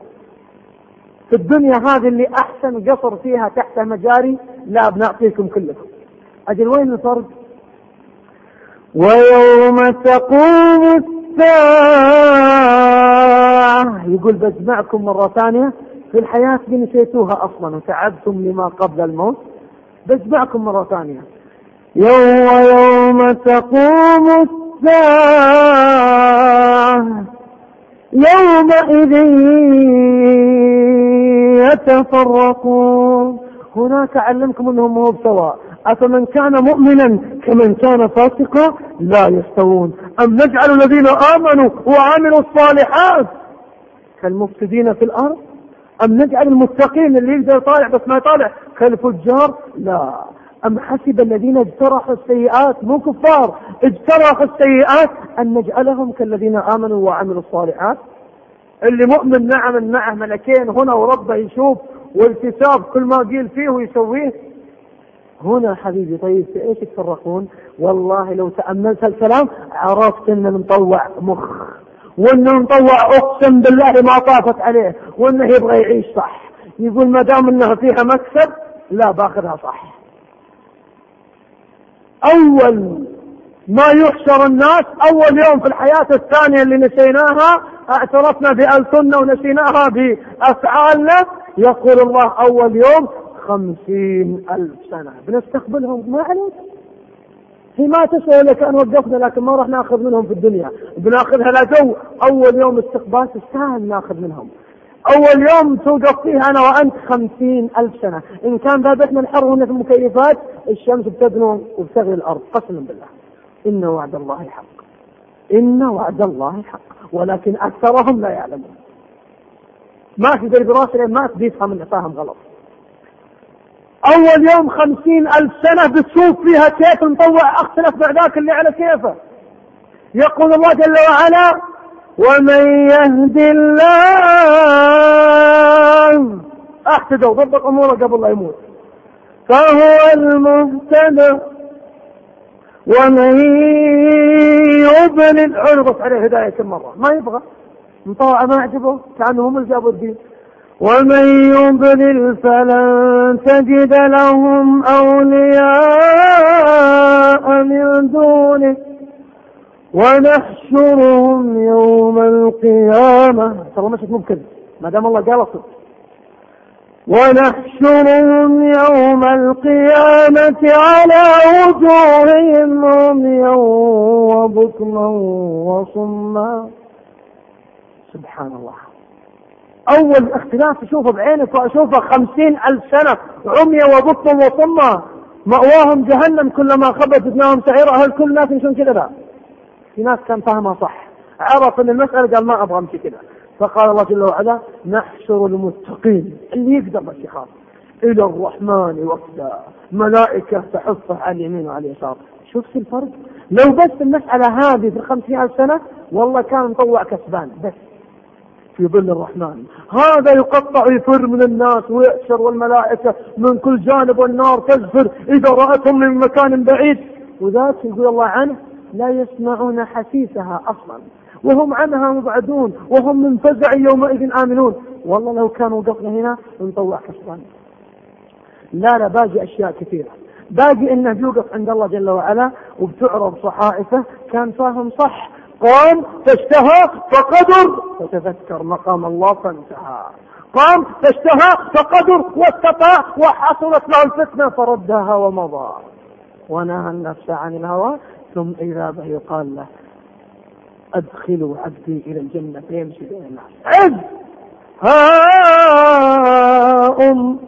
في الدنيا هذه اللي أحسن قصر فيها تحت مجاري لا بنعطيكم كلكم. أجل وين الفرق؟ ويوم تقوم الساعة. يقول بسمعكم مرة ثانية. في الحياة دي نسيتوها أصلا وتعبتم لما قبل الموت. بسمعكم مرة ثانية. يوم يوم تقوم الساعة يومئذ يتفرقون. هناك علمكم أنهم مو سواء أفمن كان مؤمنا كمن كان فاسقا لا يستوون. أم نجعل الذين آمنوا وعملوا الصالحات كالمفسدين في الأرض؟ أم نجعل المتقين اللي يقدر يطالع بس ما يطالع كالفجار؟ لا. أم حسب الذين اجترحوا السيئات مو كفار؟ اجترحوا السيئات أن نجعلهم كالذين آمنوا وعملوا الصالحات. اللي مؤمن نعم معه ملكين هنا وربه يشوف والكتاب كل ما قيل فيه ويسويه. هنا حبيبي طيب إيش يتفرقون؟ والله لو تأملت الكلام عرفت إن المطوع مخ وانه مطوع اقسم بالله ما طافت عليه وإنه يبغى يعيش صح. يقول ما دام إنها فيها مكسب لا باخذها صح. أول ما يحشر الناس أول يوم في الحياة الثانية اللي نسيناها اعترفنا بألسنة ونسيناها بأفعالنا يقول الله أول يوم خمسين ألف سنة. بنستقبلهم. ما عليك. هي ما تسوى الا كان وقفنا لكن ما راح ناخذ منهم في الدنيا. بناخذها لا جو أول يوم استقبال تستاهل ناخذ منهم. أول يوم توقف فيه أنا وأنت خمسين ألف سنة. إن كان بابتنا الحر هنا في المكيفات الشمس بتدنو وبتغلي الأرض. قسما بالله. إن وعد الله حق. إن وعد الله حق. ولكن أكثرهم لا يعلمون. ما في ذي براسه ما بيفهم ان فاهم غلط. أول يوم خمسين ألف سنة بتشوف فيها كيف مطوع أختلف بعداك اللي على كيفه. يقول الله جل وعلا ومن يهد الله احتدوا ضبط اموره قبل لا يموت. فهو المهتد. ومن يضلل عرضت عليه هداية كم مرة. ما يبغى. مطوع ما عجبه كانوا هم اللي جابوا الدين. ومن يضلل فلن تجد لهم أولياء من دونه. ونحشرهم يوم القيامة. ترى مشت مو ما دام الله قال صدق ونحشرهم يوم القيامة على وجوههم عميا وبكما وصما. سبحان الله. أول اختلاف تشوفه بعينك وأشوفه خمسين ألف سنة عميا وبكما وصما. مأواهم جهنم كلما خبت ابنهم سعيرة هل كل الناس يمشون كذا. في ناس كان فاهمها صح. عرف إن المسألة قال ما أبغى أمشي كذا. فقال الله جل وعلا نحشر المتقين. اللي يقدر بس يخاف إلى الرحمن وفدا ملائكة تحفه على اليمين وعلى اليسار. شفت الفرق؟ لو بس المسألة هذه في الخمسين ألف سنة والله كان مطوع كسبان. بس. في ظل الرحمن. هذا يقطع يفر من الناس ويأشر والملائكة من كل جانب والنار تزفر. إذا رأتهم من مكان بعيد وذاك يقول الله عنه لا يسمعون حسيسها أصلا. وهم عنها مبعدون وهم من فزع يومئذ آمنون. والله لو كانوا وقفنا هنا نطوع كسبان لا لا باقي أشياء كثيرة. باقي إنه بيوقف عند الله جل وعلا وبتعرض صحائفه كان فاهم صح. قام فاشتهى فقدر. فتذكر مقام الله فانتهى. قام فاشتهى فقدر. واستطاع وحصلت له الفتنة فردها ومضى. ونهى النفس عن الهوى ثم إذا به يقال له ادخلوا عبدي إلى الجنة فيمشي بين الناس. عز ها ام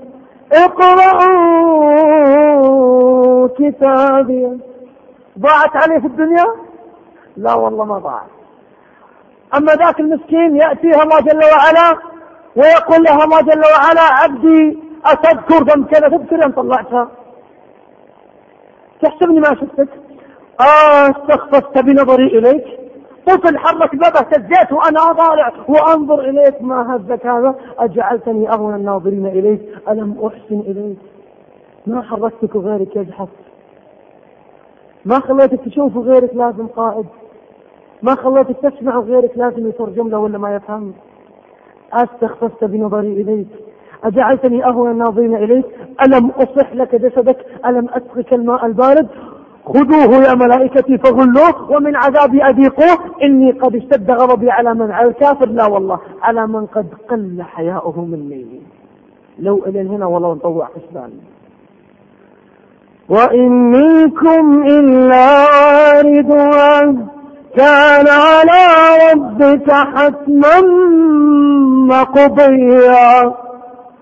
اقرأوا كتابي. ضاعت عليه في الدنيا؟ لا والله ما ضاعت. أما ذاك المسكين يأتيها الله جل وعلا ويقول لها الله جل وعلا عبدي أتذكر ذنب كذا. تذكر أن طلعتها؟ تحسبني ما شفتك؟ آه استخففت بنظري إليك. طفل حرك بابه سجيت وأنا طالع وأنظر إليك. ما هزك هذا أجعلتني أغنى الناظرين إليك. ألم أحسن إليك؟ ما حركتك وغيرك يزحف ما خليتك تشوف غيرك لازم قائد. ما خليتك تسمع غيرك لازم يترجم له ولا ما يفهم. أستخففت بنظري إليك. أجعلتني أهون الناظرين إليك. ألم أصح لك جسدك؟ ألم أسقك الماء البارد؟ خذوه يا ملائكتي فغلوه ومن عذابي أذيقوه إني قد اشتد غضبي على من على الكافر. لا والله على من قد قل حياؤه مني. لو إلى هنا والله نطوع حسبان. وإن منكم إلا واردها كان على ربك حتما مقضيا.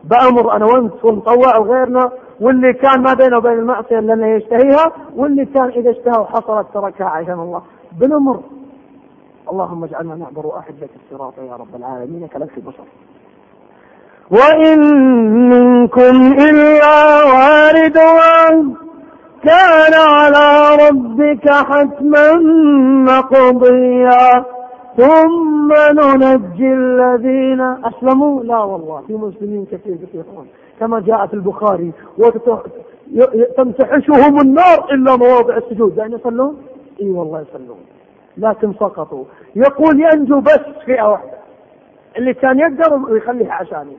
بأمر أنا وأنت ونطوع وغيرنا واللي كان ما بينه وبين المعصية لأنه يشتهيها واللي كان إذا اشتهى وحصلت تركها عشان الله. بنمر اللهم اجعلنا نعبر أحبة الصراط يا رب العالمين في بصر وإن منكم إلا واردها كان على ربك حتما مقضيا. ثم ننجي الذين أسلموا. لا والله في مسلمين كثير كثيرون. كما جاء في البخاري تمتحشهم النار إلا مواضع السجود. يعني يصلون؟ إي والله يصلون. لكن سقطوا يقول ينجو بس فئة واحدة. اللي كان يقدر ويخليها عشاني.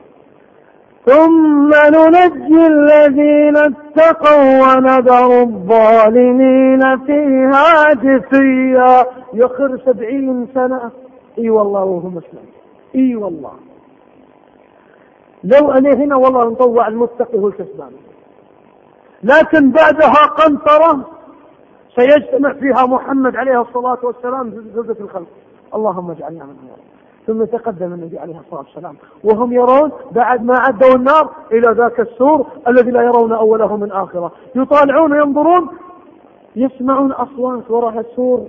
ثم ننجي الذين اتقوا ونذر الظالمين فيها جثيا. يخر سبعين سنة. إي والله وهو مسلم. إي والله. لو أنا هنا والله نطوع المتقي هو الكسبان لكن بعدها قنطرة سيجتمع فيها محمد عليه الصلاة والسلام في زوجة الخلق. اللهم اجعلنا منهم ثم تقدم النبي عليه الصلاة والسلام. وهم يرون بعد ما عدوا النار إلى ذاك السور الذي لا يرون أوله من آخرة. يطالعون ينظرون يسمعون أصوات وراء السور.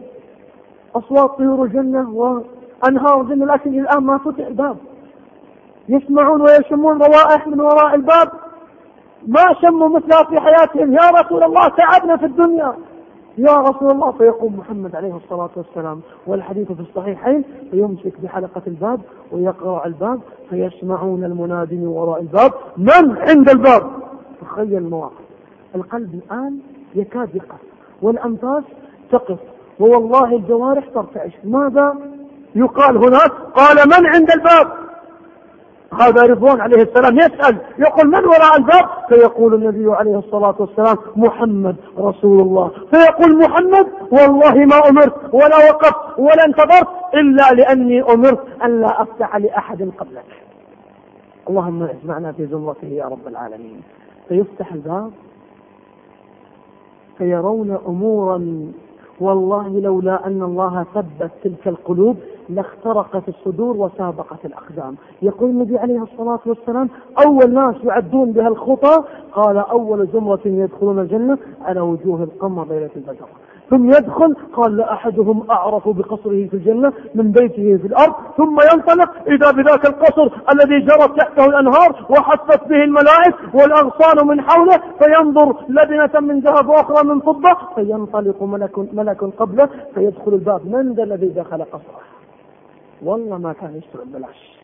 أصوات طيور الجنة وأنهار الجنة لكن الآن ما فتح الباب. يسمعون ويشمون روائح من وراء الباب. ما شموا مثلها في حياتهم. يا رسول الله تعبنا في الدنيا. يا رسول الله فيقوم محمد عليه الصلاة والسلام والحديث في الصحيحين فيمسك بحلقة الباب ويقرأ الباب فيسمعون المنادي من وراء الباب. من عند الباب؟ تخيل المواقف. القلب الآن يكاد يقف والأنفاس تقف ووالله الجوارح ترتعش. ماذا يقال هناك؟ قال من عند الباب؟ هذا رضوان عليه السلام يسأل يقول من وراء الباب؟ فيقول النبي عليه الصلاة والسلام محمد رسول الله. فيقول محمد والله ما أمرت ولا وقفت ولا انتظرت إلا لأني أمرت أن لا أفتح لأحد قبلك. اللهم اجمعنا في زمرته يا رب العالمين. فيفتح الباب فيرون أمورا والله لولا أن الله ثبت تلك القلوب لاخترقت الصدور وسابقت الأقدام. يقول النبي عليه الصلاة والسلام أول ناس يعدون بها الخطى؟ قال أول زمرة يدخلون الجنة على وجوه القمر ليلة البدر. ثم يدخل قال لأحدهم أعرف بقصره في الجنة من بيته في الأرض ثم ينطلق إذا بذاك القصر الذي جرت تحته الأنهار وحفت به الملائك والأغصان من حوله فينظر لبنة من ذهب وأخرى من فضة فينطلق ملك, ملك قبله فيدخل الباب. من ذا الذي دخل قصره؟ والله ما كان يشتغل بلاش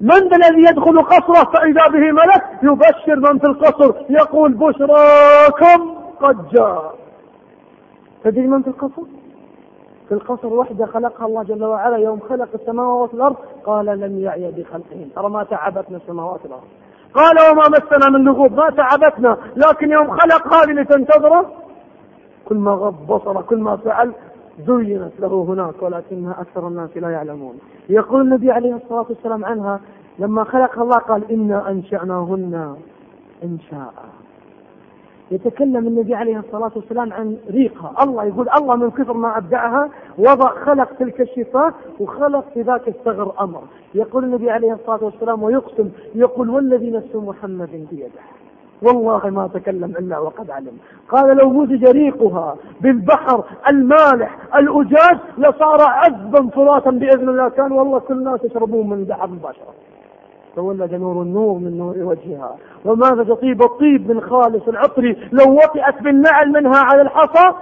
من ذا الذي يدخل قصره فإذا به ملك؟ يبشر من في القصر يقول بشراكم قد جاء. تدري من في القصر؟ في القصر وحده خلقها الله جل وعلا يوم خلق السماوات والأرض قال لم يعي بخلقهن ترى ما تعبتنا السماوات والأرض. قال وما مسنا من لغوب ما تعبتنا. لكن يوم خلق هذه لتنتظره كل ما غض بصره كل ما فعل زينت له هناك ولكنها أكثر الناس لا يعلمون. يقول النبي عليه الصلاة والسلام عنها لما خلق الله قال إنا أنشأناهن إنشاء. يتكلم النبي عليه الصلاة والسلام عن ريقها. الله يقول الله من كثر ما أبدعها وضع خلق تلك الشفاة وخلق في ذاك الثغر أمر. يقول النبي عليه الصلاة والسلام ويقسم يقول والذي نفس محمد بيده. والله ما تكلم إلا وقد علم. قال لو مزج ريقها بالبحر المالح الأجاج لصار عذبا فراتا بإذن الله. كان والله كل الناس يشربون من البحر مباشرة. تولد نور النور من نور وجهها. وماذا تطيب الطيب من خالص العطر؟ لو وطئت بالنعل منها على الحصى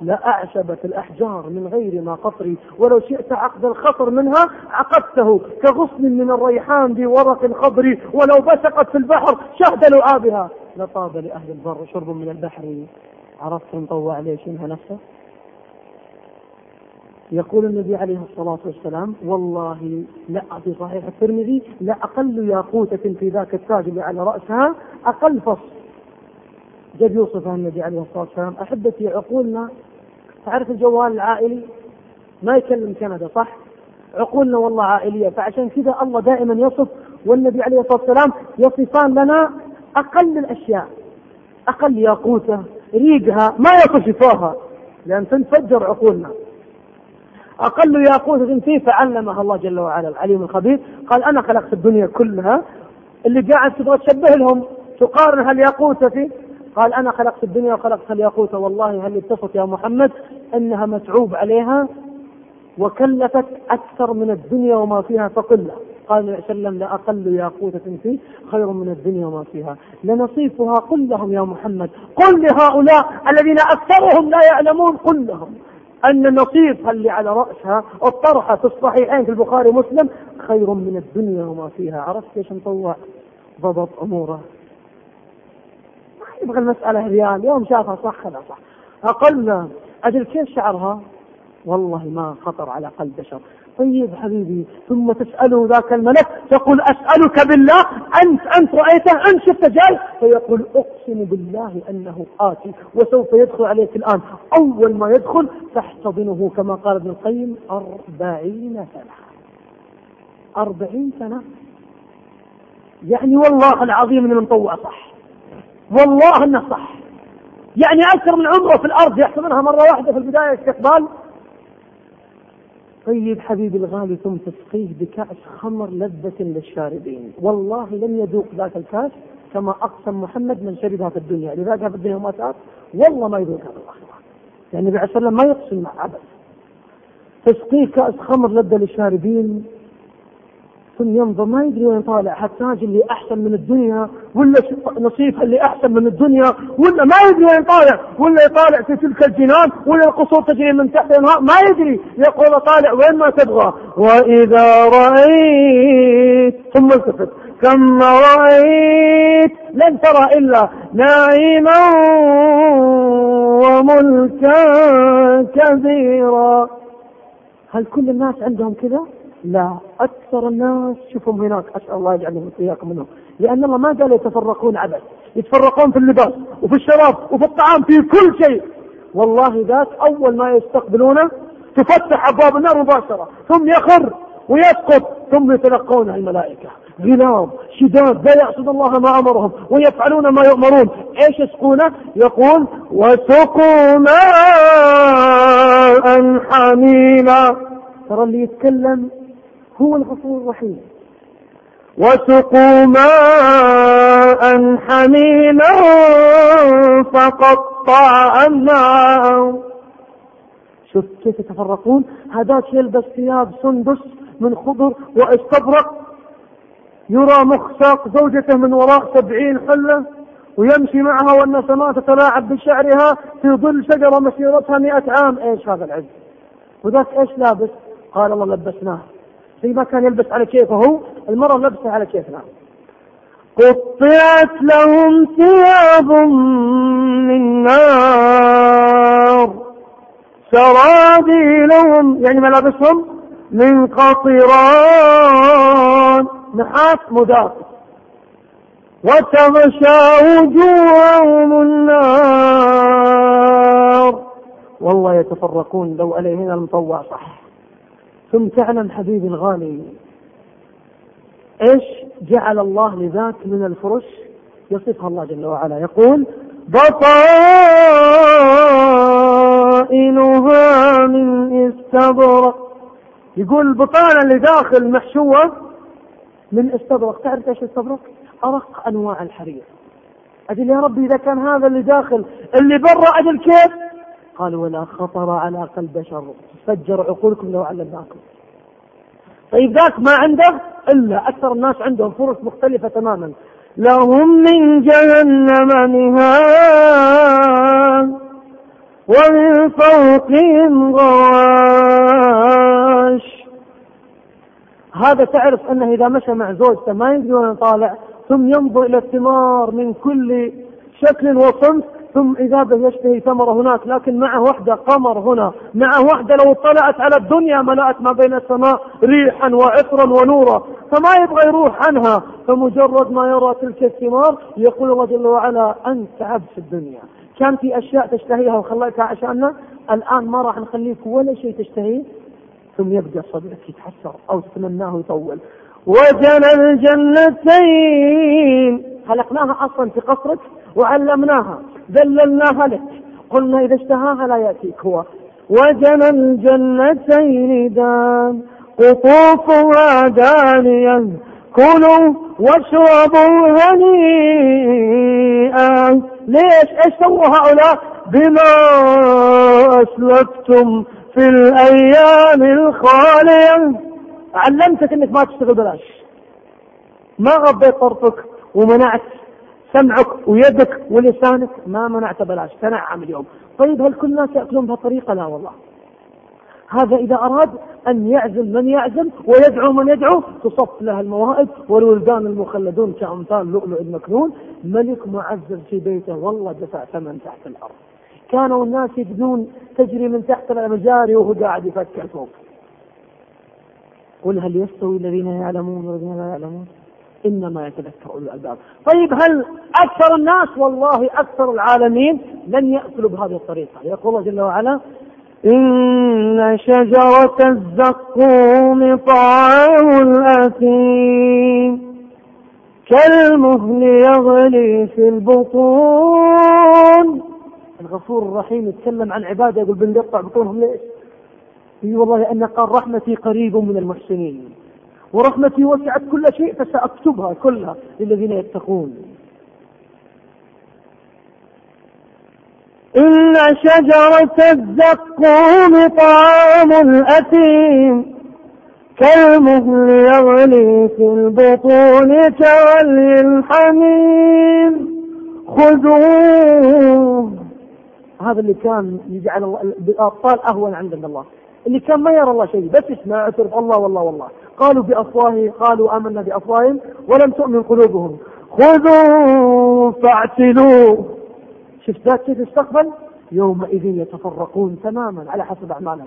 لأعشبت الأحجار من غير ما قطر ولو شئت عقد الخطر منها عقدته كغصن من الريحان بورق خضر ولو بسقت في البحر شهد لعابها لطاب لأهل البر شرب من البحر. عرفت مطوع ليش منها نفسه؟ يقول النبي عليه الصلاة والسلام والله لا في صحيح الترمذي لا أقل ياقوتة في ذاك التاج اللي على رأسها أقل فص. جد يوصفها النبي عليه الصلاة والسلام أحبتي عقولنا. تعرف الجوال العائلي؟ ما يكلم كندا صح؟ عقولنا والله عائلية. فعشان كذا الله دائما يصف والنبي عليه الصلاة والسلام يصفان لنا أقل الأشياء أقل ياقوتة ريقها ما يصف شفاها لأن تنفجر عقولنا. أقل ياقوتة فيه فعلمها الله جل وعلا العليم الخبير. قال أنا خلقت الدنيا كلها اللي قاعد تبغى تشبه لهم تقارن هالياقوتة فيه قال أنا خلقت الدنيا وخلقت الياقوتة والله هل اتصف يا محمد؟ أنها متعوب عليها وكلفت أكثر من الدنيا وما فيها فقل قال النبي صلى الله عليه وسلم لأقل ياقوتة فيه خير من الدنيا وما فيها. لنصيفها قل لهم يا محمد قل لهؤلاء الذين أكثرهم لا يعلمون قل لهم. أن النصيب اللي على رأسها الطرحة في الصحيحين في البخاري ومسلم خير من الدنيا وما فيها. عرفت ليش مطوع؟ ضبط أموره. ما يبغى المسألة ريال يوم شافها صح خذها صح. أقلنا أجل كيف شعرها؟ والله ما خطر على قلب بشر. طيب حبيبي ثم تسأله ذاك الملك تقول أسألك بالله أنت أنت رأيته أنت شفته جاي؟ فيقول أقسم بالله أنه آتي وسوف يدخل عليك الآن. أول ما يدخل تحتضنه كما قال ابن القيم أربعين سنة. أربعين سنة؟ يعني والله العظيم إنه مطوع صح. والله إنه صح. يعني أكثر من عمره في الأرض يحسبونها مرة واحدة في البداية استقبال طيب حبيبي الغالي ثم تسقيه بكأس خمر لذة للشاربين. والله لن يذوق ذاك الكأس كما أقسم محمد من شربها في الدنيا. لذلك في الدنيا وما تاب والله ما يذوقها في الآخرة يعني النبي عليه ما يقسم مع عبث تسقيه كأس خمر لذة للشاربين ثم ينظر ما يدري وين طالع حتاج اللي أحسن من الدنيا ولا نصيفها اللي أحسن من الدنيا ولا ما يدري وين طالع ولا يطالع في تلك الجنان ولا القصور تجري من تحت الأنهار ما يدري يقول طالع وين ما تبغى وإذا رأيت ثم التفت كم رأيت لن ترى إلا نعيما وملكا كبيرا هل كل الناس عندهم كذا؟ لا أكثر الناس شوفهم هناك أسأل الله يجعلهم إياكم منهم. لأن الله ما قال يتفرقون عبث يتفرقون في اللباس وفي الشراب وفي الطعام في كل شيء. والله ذاك أول ما يستقبلونه تفتح أبواب النار مباشرة ثم يخر ويسقط ثم يتلقونه الملائكة. غلاظ شداد لا يعصون الله ما أمرهم ويفعلون ما يؤمرون. إيش يسقونه؟ يقول وسقوا ماء حميما. ترى اللي يتكلم هو الغفور الرحيم. وسقوا ماء حميما فقطع أمعاءهم شوف كيف يتفرقون. هذاك يلبس ثياب سندس من خضر واستبرق يرى مخساق زوجته من وراء سبعين حلة ويمشي معها والنسمات تتلاعب بشعرها في ظل شجرة مسيرتها مئة عام. إيش هذا العز؟ وذاك إيش لابس؟ قال الله لبسناه. زي ما كان يلبس على كيفه هو المرة لبسها على كيفنا قطعت لهم ثياب من نار. سرابيلهم يعني ملابسهم من قطران. نحاس مدار وتغشى وجوههم النار. والله يتفرقون لو عليهن المطوع صح ثم تعلم حبيبي الغالي إيش جعل الله لذاك من الفرش؟ يصفها الله جل وعلا. يقول بطائنها من استبرق. يقول البطانة اللي داخل محشوة من استبرق. تعرف إيش استبرق؟ أرق أنواع الحرير. أجل يا ربي إذا كان هذا اللي داخل اللي برا أجل كيف؟ قال ولا خطر على قلب بشر فجر عقولكم لو علمناكم. طيب ذاك ما عنده إلا أكثر الناس عندهم فرص مختلفة تماما. لهم من جهنم مهاد ومن فوقهم غواش. هذا تعرف أنه إذا مشى مع زوجته ما يدري وين طالع ثم ينظر إلى الثمار من كل شكل وصنف ثم إذا به يشتهي ثمرة هناك لكن معه وحدة قمر هنا. معه وحدة لو اطلعت على الدنيا ملأت ما بين السماء ريحا وعطرا ونورا. فما يبغى يروح عنها؟ فمجرد ما يرى تلك الثمار يقول الله جل وعلا أنت عبد في الدنيا. كان في أشياء تشتهيها وخليتها عشاننا. الآن ما راح نخليك ولا شيء تشتهيه. ثم يبقى صدرك يتحسر أو تتمناه يطول. وجنى الجنتين. خلقناها أصلا في قصرك وعلمناها ذللناها لك. قلنا إذا اشتهاها لا يأتيك هو. وجنى الجنتين دان قطوفها دانيا كلوا واشربوا هنيئا. ليش؟ إيش سووا هؤلاء؟ بما أسلفتم في الأيام الخالية. علمتك إنك ما تشتغل بلاش ما غضيت طرفك ومنعت سمعك ويدك ولسانك ما منعت بلاش تنعم اليوم. طيب هل كل الناس يأكلون بهالطريقة؟ لا والله. هذا إذا أراد أن يعزم من يعزم ويدعو من يدعو تصف له الموائد والولدان المخلدون كأمثال لؤلؤ المكنون ملك معزز في بيته والله دفع ثمن تحت الأرض. كانوا الناس يبنون تجري من تحت المجاري وهو قاعد يفكر فوق. قل هل يستوي الذين يعلمون والذين لا يعلمون إنما يتذكر أولو الألباب. طيب هل أكثر الناس والله أكثر العالمين لن يأكلوا بهذه الطريقة، يقول الله جل وعلا إن شجرة الزقوم طعام الأثيم كالمهل يغلي في البطون الغفور الرحيم يتكلم عن عباده يقول بنقطع بطونهم ليش؟ إي والله لأن قال رحمتي قريب من المحسنين. ورحمتي وسعت كل شيء فسأكتبها كلها للذين يتقون. إن شجرة الزقوم طعام الأثيم كالمهل يغلي في البطون كغلي الحميم. خذوه. هذا اللي كان يجعل الأبطال أهون عند الله. اللي كان ما يرى الله شيء بس يسمع اعترف الله والله والله. قالوا بأفواههم قالوا آمنا بأفواههم ولم تؤمن قلوبهم. خذوا فاعتلوه شفت ذات كيف استقبل يومئذ يتفرقون تماما على حسب أعمالهم.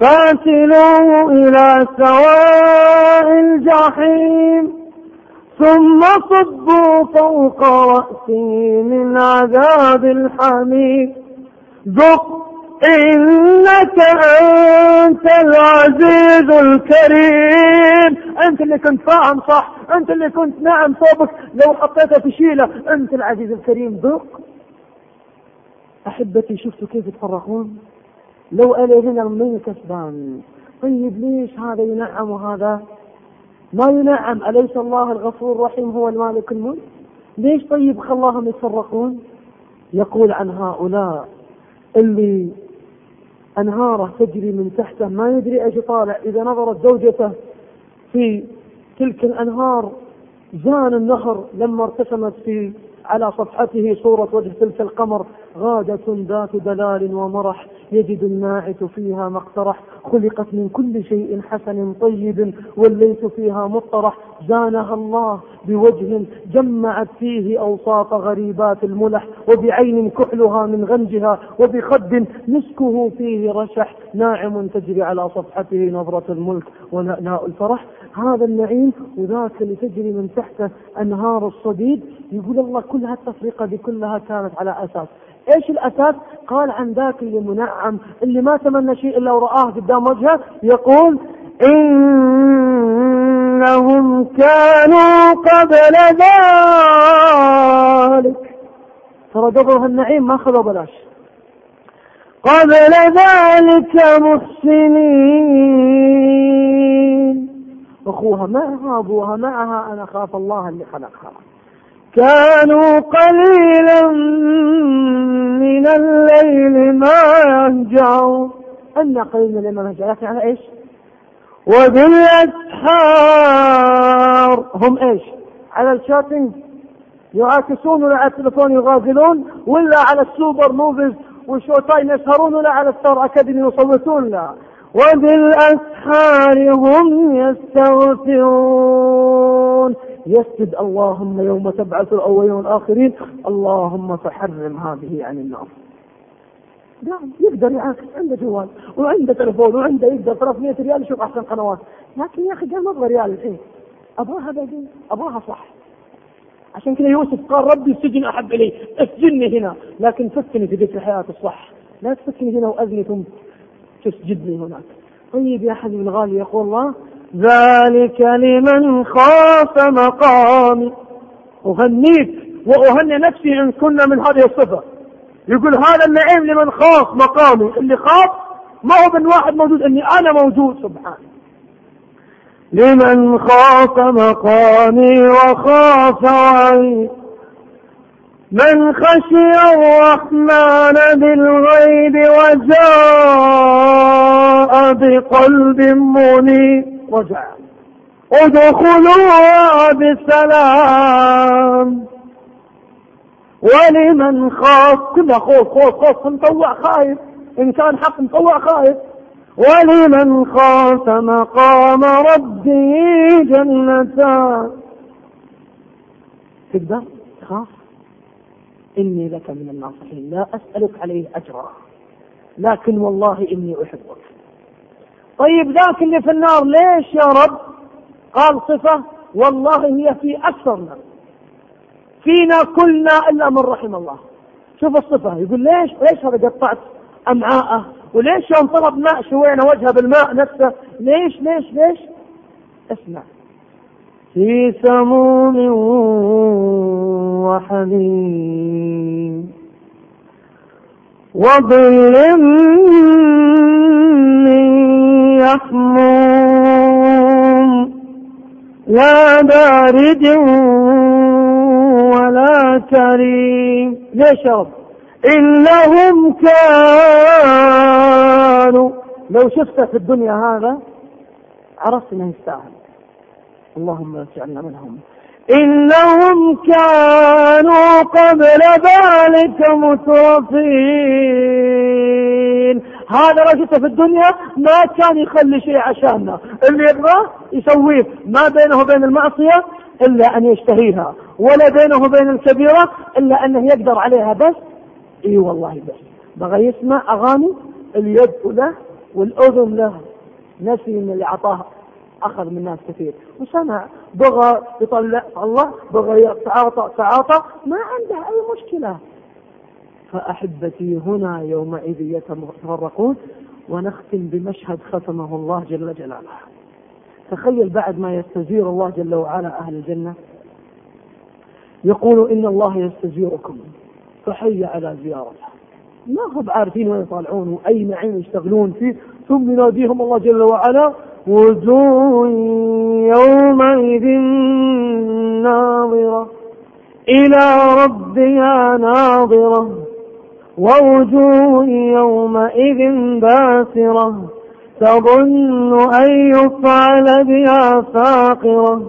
فاعتلوه إلى سواء الجحيم ثم صبوا فوق رأسه من عذاب الحميم. ذق إنك أنت العزيز الكريم. أنت اللي كنت فاهم صح أنت اللي كنت نعم صوبك. لو حطيته في شيلة أنت العزيز الكريم. ذق أحبتي شفتوا كيف يتفرقون؟ لو أنا هنا من كسبان. طيب ليش هذا ينعم وهذا؟ ما ينعم. أليس الله الغفور الرحيم هو المالك الملك؟ ليش طيب خلاهم يتفرقون؟ يقول عن هؤلاء اللي أنهارة تجري من تحته ما يدري إيش طالع. إذا نظرت زوجته في تلك الأنهار زان النهر لما ارتسمت في على صفحته صورة وجه تلك القمر. غادة ذات دلال ومرح يجد الناعت فيها ما اقترح. خلقت من كل شيء حسن طيب والليث فيها مطرح. زانها الله بوجه جمعت فيه أوصاف غريبات الملح وبعين كحلها من غنجها وبخد مسكه فيه رشح. ناعم تجري على صفحته نظرة الملك ونأناء الفرح. هذا النعيم وذاك اللي تجري من تحته أنهار الصديد. يقول الله كل هالتفرقة دي كلها كانت على أساس. إيش الأساس؟ قال عن ذاك اللي منعم اللي ما تمنى شيء إلا ورآه قدام وجهه يقول إنهم كانوا قبل ذلك. ترى قبل هالنعيم ما خذوا بلاش. قبل ذلك محسنين. أخوها معها أبوها معها أنا أخاف الله اللي خلقها. كانوا قليلا من الليل ما يهجعون. أن قليل من الليل ما يهجعون لكن على إيش؟ وبالأسحار. هم إيش؟ على ال chatting يعاكسون ولا على التلفون يغازلون ولا على ال Super Movies وال Showtime يسهرون ولا على Star Academy يصوتون لا. وبالأسحار هم يستغفرون. يسجد اللهم يوم تبعث الأولين والآخرين اللهم فحرم هذه عن النار نعم يقدر يعاكس عنده جوال وعنده تلفون وعنده يقدر 300 ريال يشوف أحسن قنوات. لكن يا أخي قال ما أبغى ريال الحين. أبغاها بعدين أبغاها صح. عشان كذا يوسف قال ربي السجن أحب إلي اسجني هنا. لكن فكني في ذكر الحياة الصح. لا تفكني هنا وأذني ثم تسجدني هناك. طيب يا حبيبي الغالي يقول الله ذلك لمن خاف مقامي. أهنيك وأهني نفسي إن كنا من هذه الصفة. يقول هذا النعيم لمن خاف مقامي. اللي خاف ما هو من واحد موجود إني أنا موجود سبحان لمن خاف مقامي وخاف وعيد. من خشي الرحمن بالغيب وجاء بقلب منيب. وجاء ادخلوها بسلام ولمن خاف كلها خوف خوف خوف مطوع خايف. إن كان حق مطوع خايف. ولمن خاف مقام ربه جنتان. تقدر تخاف. إني لك من الناصحين. لا أسألك عليه أجرا. لكن والله إني أحبك. طيب ذاك اللي في النار ليش يا رب؟ قال صفة والله هي في أكثرنا. فينا كلنا إلا من رحم الله. شوف الصفة يقول ليش؟ ليش هذا قطعت أمعاءه؟ وليش يوم طلب ماء شوينا وجهه بالماء نفسه؟ ليش ليش ليش؟ اسمع. في سموم وحميم. وظل من يحموم. لا بارد ولا كريم. ليش إنهم كانوا. لو شفته في الدنيا هذا عرفت إنه يستاهل. اللهم اجعلنا منهم. إنهم كانوا قبل ذلك مترفين. هذا شفته في الدنيا ما كان يخلي شيء عشاننا اللي يبغاه يسويه ما بينه وبين المعصية إلا أن يشتهيها ولا بينه وبين الكبيرة إلا أنه يقدر عليها بس. إي والله بس. بغى يسمع أغاني اليد له والأذن له. نسي من اللي أعطاه أخذ من الناس كثير. وسمع بغى يطلع الله بغى يتعاطى تعاطى ما عنده أي مشكلة. فأحبتي هنا يومئذ يتفرقون ونختم بمشهد ختمه الله جل جلاله. تخيل بعد ما يستزير الله جل وعلا أهل الجنة. يقول إن الله يستزيركم فحي على زيارته. ما هم عارفين وين يطالعون واي نعيم يشتغلون فيه ثم يناديهم الله جل وعلا وجوه يومئذ ناظرة. إلى ربها ناظرة. ووجوه يومئذ باسرة. تظن أن يفعل بها فاقرة.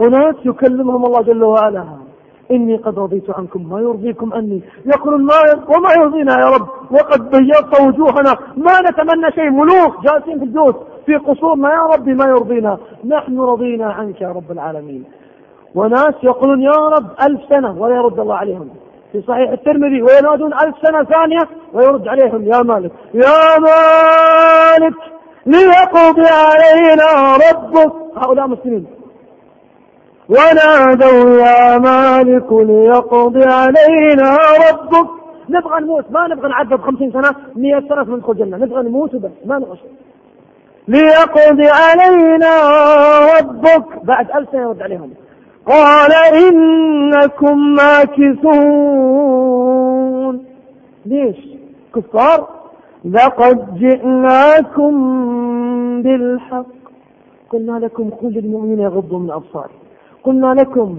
أناس يكلمهم الله جل وعلا. إني قد رضيت عنكم ما يرضيكم عني. يقولون ما وما يرضينا يا رب. وقد بيضت وجوهنا. ما نتمنى شيء. ملوك جالسين في الجوز. في قصورنا يا ربي ما يرضينا. نحن رضينا عنك يا رب العالمين. وناس يقولون يا رب ألف سنة ولا يرد الله عليهم. في صحيح الترمذي وينادون ألف سنة ثانية ويرد عليهم. يا مالك يا مالك ليقضي علينا ربك. هؤلاء مسلمين. ونادوا يا مالك ليقضي علينا ربك. نبغى نموت ما نبغى نعذب خمسين سنة مئة سنة ندخل الجنة. نبغى نموت وبس ما نبغى شيء. ليقضي علينا ربك. بعد ألف سنة يرد عليهم. قال إنكم ماكثون. ليش؟ كفار؟ لقد جئناكم بالحق. قلنا لكم كل المؤمنين يغضوا من أبصارهم. قلنا لكم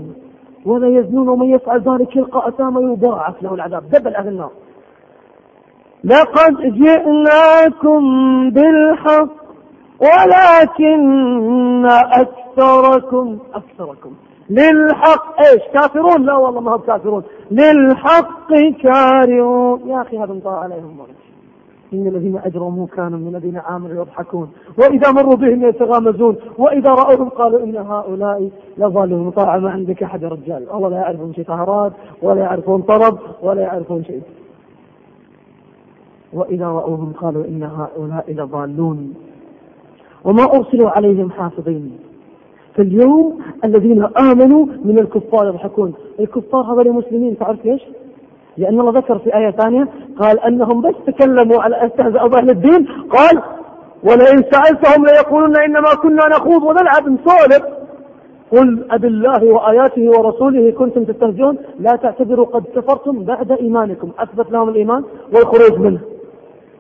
ولا يزنون ومن يفعل ذلك يلقى أثاما يضاعف له العذاب. دبل أهل النار. لقد جئناكم بالحق. ولكن أكثركم أكثركم. للحق إيش كافرون؟ لا والله ما هم كافرون. للحق كارهون. يا أخي هذا انطى عليهم مرة. إن الذين أجرموا كانوا من الذين آمنوا يضحكون. وإذا مروا بهم يتغامزون. وإذا رأوهم قالوا إن هؤلاء لظالمون. مطاع ما عندك أحد رجال. الله لا يعرفون شيء طهارات ولا يعرفون طرب ولا يعرفون شيء. وإذا رأوهم قالوا إن هؤلاء لضالون وما أرسلوا عليهم حافظين. فاليوم الذين آمنوا من الكفار يضحكون. الكفار هذول مسلمين تعرف ليش؟ لأن الله ذكر في آية ثانية قال أنهم بس تكلموا على استهزأوا بأهل الدين. قال ولئن سألتهم ليقولن إنما كنا نخوض ونلعب. نسولف قل أب الله وآياته ورسوله كنتم تستهزئون؟ لا تعتذروا قد كفرتم بعد إيمانكم. أثبت لهم الإيمان والخروج منه.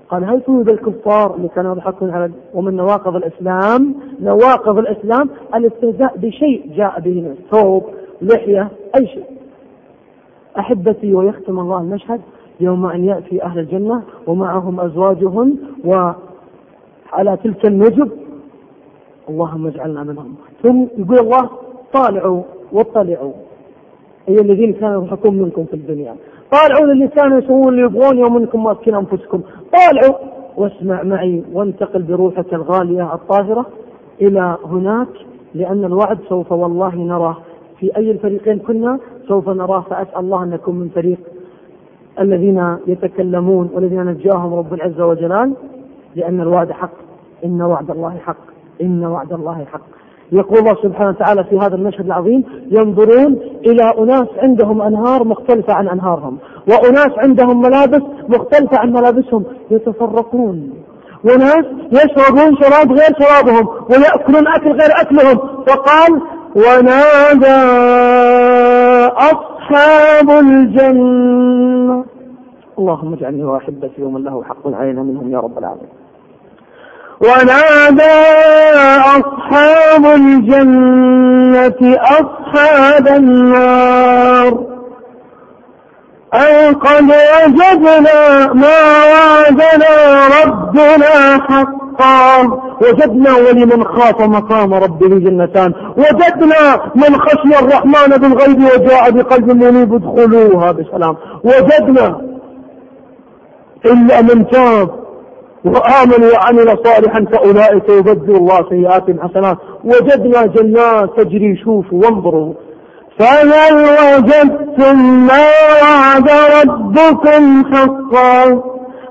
قال هل توجد الكفار اللي كانوا يضحكون على ومن نواقض الإسلام؟ نواقض الإسلام الاستهزاء بشيء جاء به من ثوب لحية أي شيء. أحبتي ويختم الله المشهد يوم أن يأتي أهل الجنة ومعهم أزواجهم وعلى تلك النجب. اللهم اجعلنا منهم. ثم يقول الله طالعوا واطلعوا. أي الذين كانوا يضحكون منكم في الدنيا. طالعوا للي كانوا يسوون اللي يبغون يوم أنكم ماسكين أنفسكم. طالعوا واسمع معي وانتقل بروحك الغالية الطاهرة إلى هناك لأن الوعد سوف والله نراه. في أي الفريقين كنا سوف نراه فأسأل الله أن نكون من فريق الذين يتكلمون والذين نجاهم رب العزة وجلال لأن الوعد حق إن وعد الله حق إن وعد الله حق. يقول الله سبحانه وتعالى في هذا المشهد العظيم ينظرون إلى أناس عندهم أنهار مختلفة عن أنهارهم وأناس عندهم ملابس مختلفة عن ملابسهم يتفرقون. وناس يشربون شراب غير شرابهم ويأكلون أكل غير أكلهم. فقال ونادى أصحاب الجنة. اللهم اجعلني وأحبتي ومن له حق علينا منهم يا رب العالمين. ونادى أصحاب الجنة أصحاب النار أن قد وجدنا ما وعدنا ربنا حقا. وجدنا ولمن خاف مقام ربه جنتان. وجدنا من خشي الرحمن بالغيب وجاء بقلب منيب ادخلوها بسلام. وجدنا إلا من تاب. وآمن وعمل صالحا فأولئك يبدل الله سيئاتهم حسنات. وجدنا جنات تجري شوفوا وانظروا. فهل وجدتم ما وعد ربكم حقا.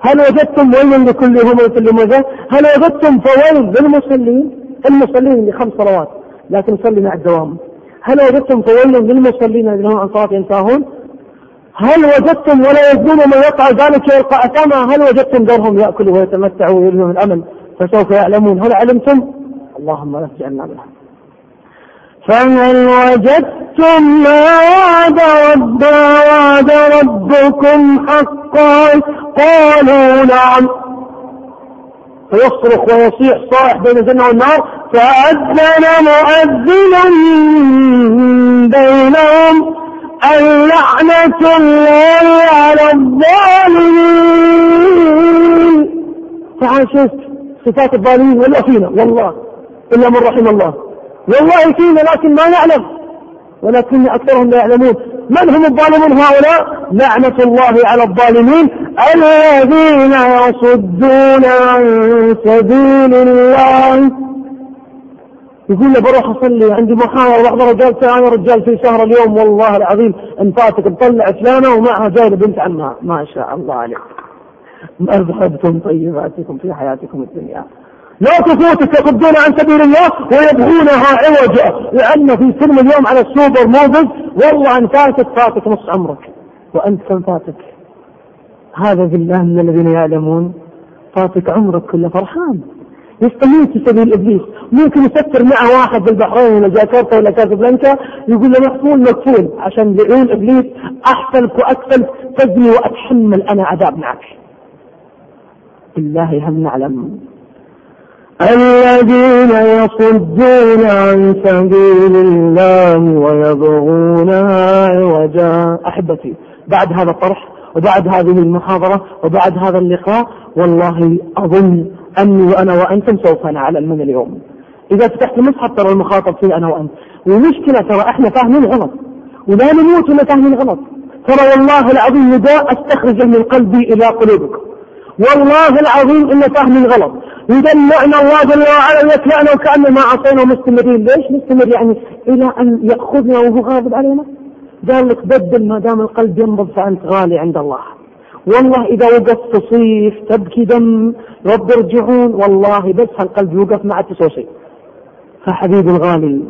هل وجدتم ويل لكل همة لماذا هل وجدتم فويل للمصلين؟ المصلين لخمس صلوات لكن نصلي مع الدوام. هل وجدتم فويل للمصلين الذين هم عن صلاة ينتهون؟ هل وجدتم ولا يزنون من يفعل ذلك يلقى أثاما؟ هل وجدتم دورهم يأكلوا ويتمتعوا ويلهم الأمل فسوف يعلمون؟ هل علمتم؟ اللهم لا تجعلنا منهم فهل وجدتم ما وعد رب وعد ربكم حقا؟ قالوا نعم. فيصرخ ويصيح صائح بين الجنة والنار فأذن مؤذن بينهم. اللعنة الله على الظالمين. تعال شوف صفات الظالمين ولا فينا والله إلا من رحم الله. والله فينا لكن ما نعلم ولكن أكثرهم لا يعلمون. من هم الظالمون هؤلاء؟ لعنة الله على الظالمين الذين يصدون عن سبيل الله. يقول له بروح أصلي عندي محاضره بعض الرجال أنا رجال في شهر اليوم والله العظيم ان فاتك بطلع فلانه ومعها جاية بنت عمها. ما شاء الله عليك. أذهبتم طيباتكم في حياتكم الدنيا. لا تفوتك يصدون عن سبيل الله ويبغونها عوجا لأن في فيلم اليوم على ال super movies والله أن فاتك فاتك نص عمرك. وأنت كم فاتك؟ هذا بالله من الذين يعلمون فاتك عمرك كله فرحان. يستميت في سبيل إبليس. ممكن يفكر معه واحد بالبحرين ولا جاكرتا ولا كازابلانكا يقول له مقفول مقفول عشان لعون إبليس احسنك وأكثر تزني وأتحمل أنا عذاب معك. بالله هل نعلم؟ الذين يصدون عن سبيل الله ويبغونها عوجا. أحبتي بعد هذا الطرح وبعد هذه المحاضرة وبعد هذا اللقاء والله أظن أني وأنا وأنتم سوف نعلم من اليوم. إذا فتحت المصحف ترى المخاطب فيه أنا وأنت. ومشكله ترى إحنا فاهمين غلط ولا نموت ولا فاهمين غلط ترى والله العظيم نداء استخرجه من قلبي إلى قلوبكم. والله العظيم إن فاهمين غلط يدلعنا الله جل وعلا يكلعنا وكأن ما عصينا مستمرين. ليش مستمر يعني؟ إلى أن يأخذنا وهو غاضب علينا. قال لك بدل ما دام القلب ينبض فأنت غالي عند الله. والله إذا وقفت تصيح تبكي دم رب ارجعون والله بس هالقلب يوقف تسوى شيء. فحبيبي الغالي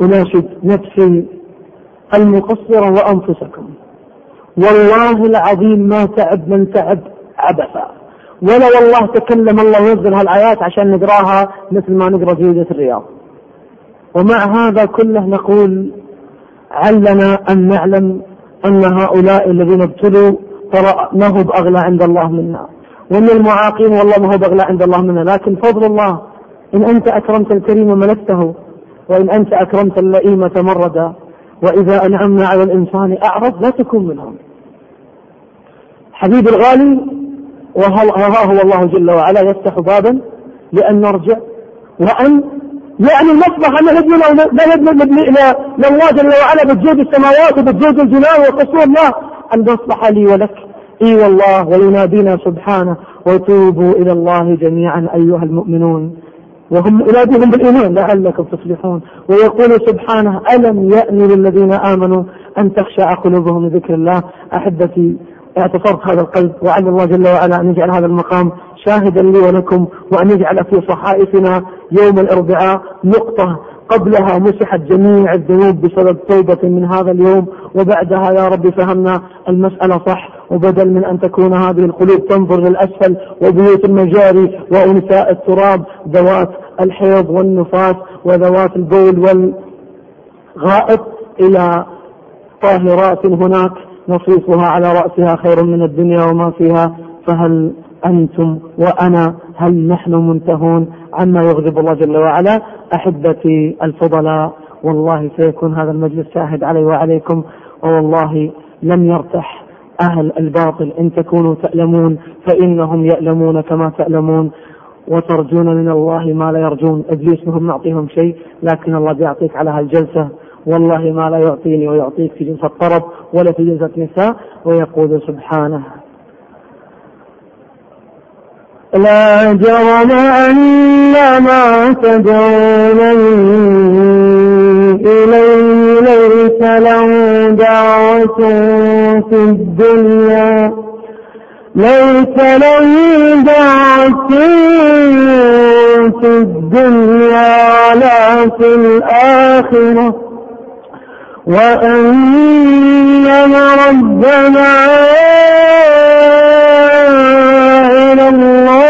أناشد نفسي المقصرة وأنفسكم. والله العظيم ما تعب من تعب عبثا. ولا والله تكلم الله ينزل هالآيات عشان نقراها مثل ما نقرأ جريدة الرياض. ومع هذا كله نقول علنا أن نعلم أن هؤلاء الذين ابتلوا ترى ما هو بأغلى عند الله منا ومن المعاقين والله ما هو بأغلى عند الله منا لكن فضل الله إن أنت أكرمت الكريم ملكته وإن أنت أكرمت اللئيم تمردا وإذا أنعمنا على الإنسان أعرض لا تكون منهم حبيبي الغالي وها هو الله جل وعلا يفتح بابا لأن نرجع وأن يعني المصلحة أن نبني إلى الله جل وعلا بتجود السماوات وبتجود الجنان وقصور الله المصلحة لي ولك. إي والله وينادينا سبحانه. وتوبوا إلى الله جميعا أيها المؤمنون. وهم يناديهم بالإيمان لعلكم تصلحون ويقول سبحانه ألم يأن للذين آمنوا أن تخشع قلوبهم لذكر الله؟ أحبتي اعتصرت هذا القلب. وعلى الله جل وعلا أن يجعل هذا المقام شاهدا لي ولكم وأن يجعل في صحائفنا يوم الأربعاء نقطة قبلها مسحت جميع الذنوب بسبب توبة من هذا اليوم. وبعدها يا رب فهمنا المسألة صح وبدل من أن تكون هذه القلوب تنظر للأسفل وبيوت المجاري وأنساء التراب ذوات الحيض والنفاس وذوات البول والغائط إلى طاهرات هناك نصيفها على رأسها خير من الدنيا وما فيها فهل أنتم وأنا هل نحن منتهون عما يغضب الله جل وعلا؟ أحبتي الفضلاء والله سيكون هذا المجلس شاهد علي وعليكم. ووالله لم يرتح أهل الباطل إن تكونوا تألمون فإنهم يألمون كما تألمون وترجون من الله ما لا يرجون. إبليس مهم نعطيهم شيء لكن الله بيعطيك على هالجلسة. والله ما لا يعطيني ويعطيك في جلسة طرب ولا في جلسة نساء ويقول سبحانه لا جرم أن ما تدعونني إليه. ليس له دعوة في الدنيا؟ ليس له دعوة في الدنيا ولا في الآخرة. وأن ربنا إلى الله.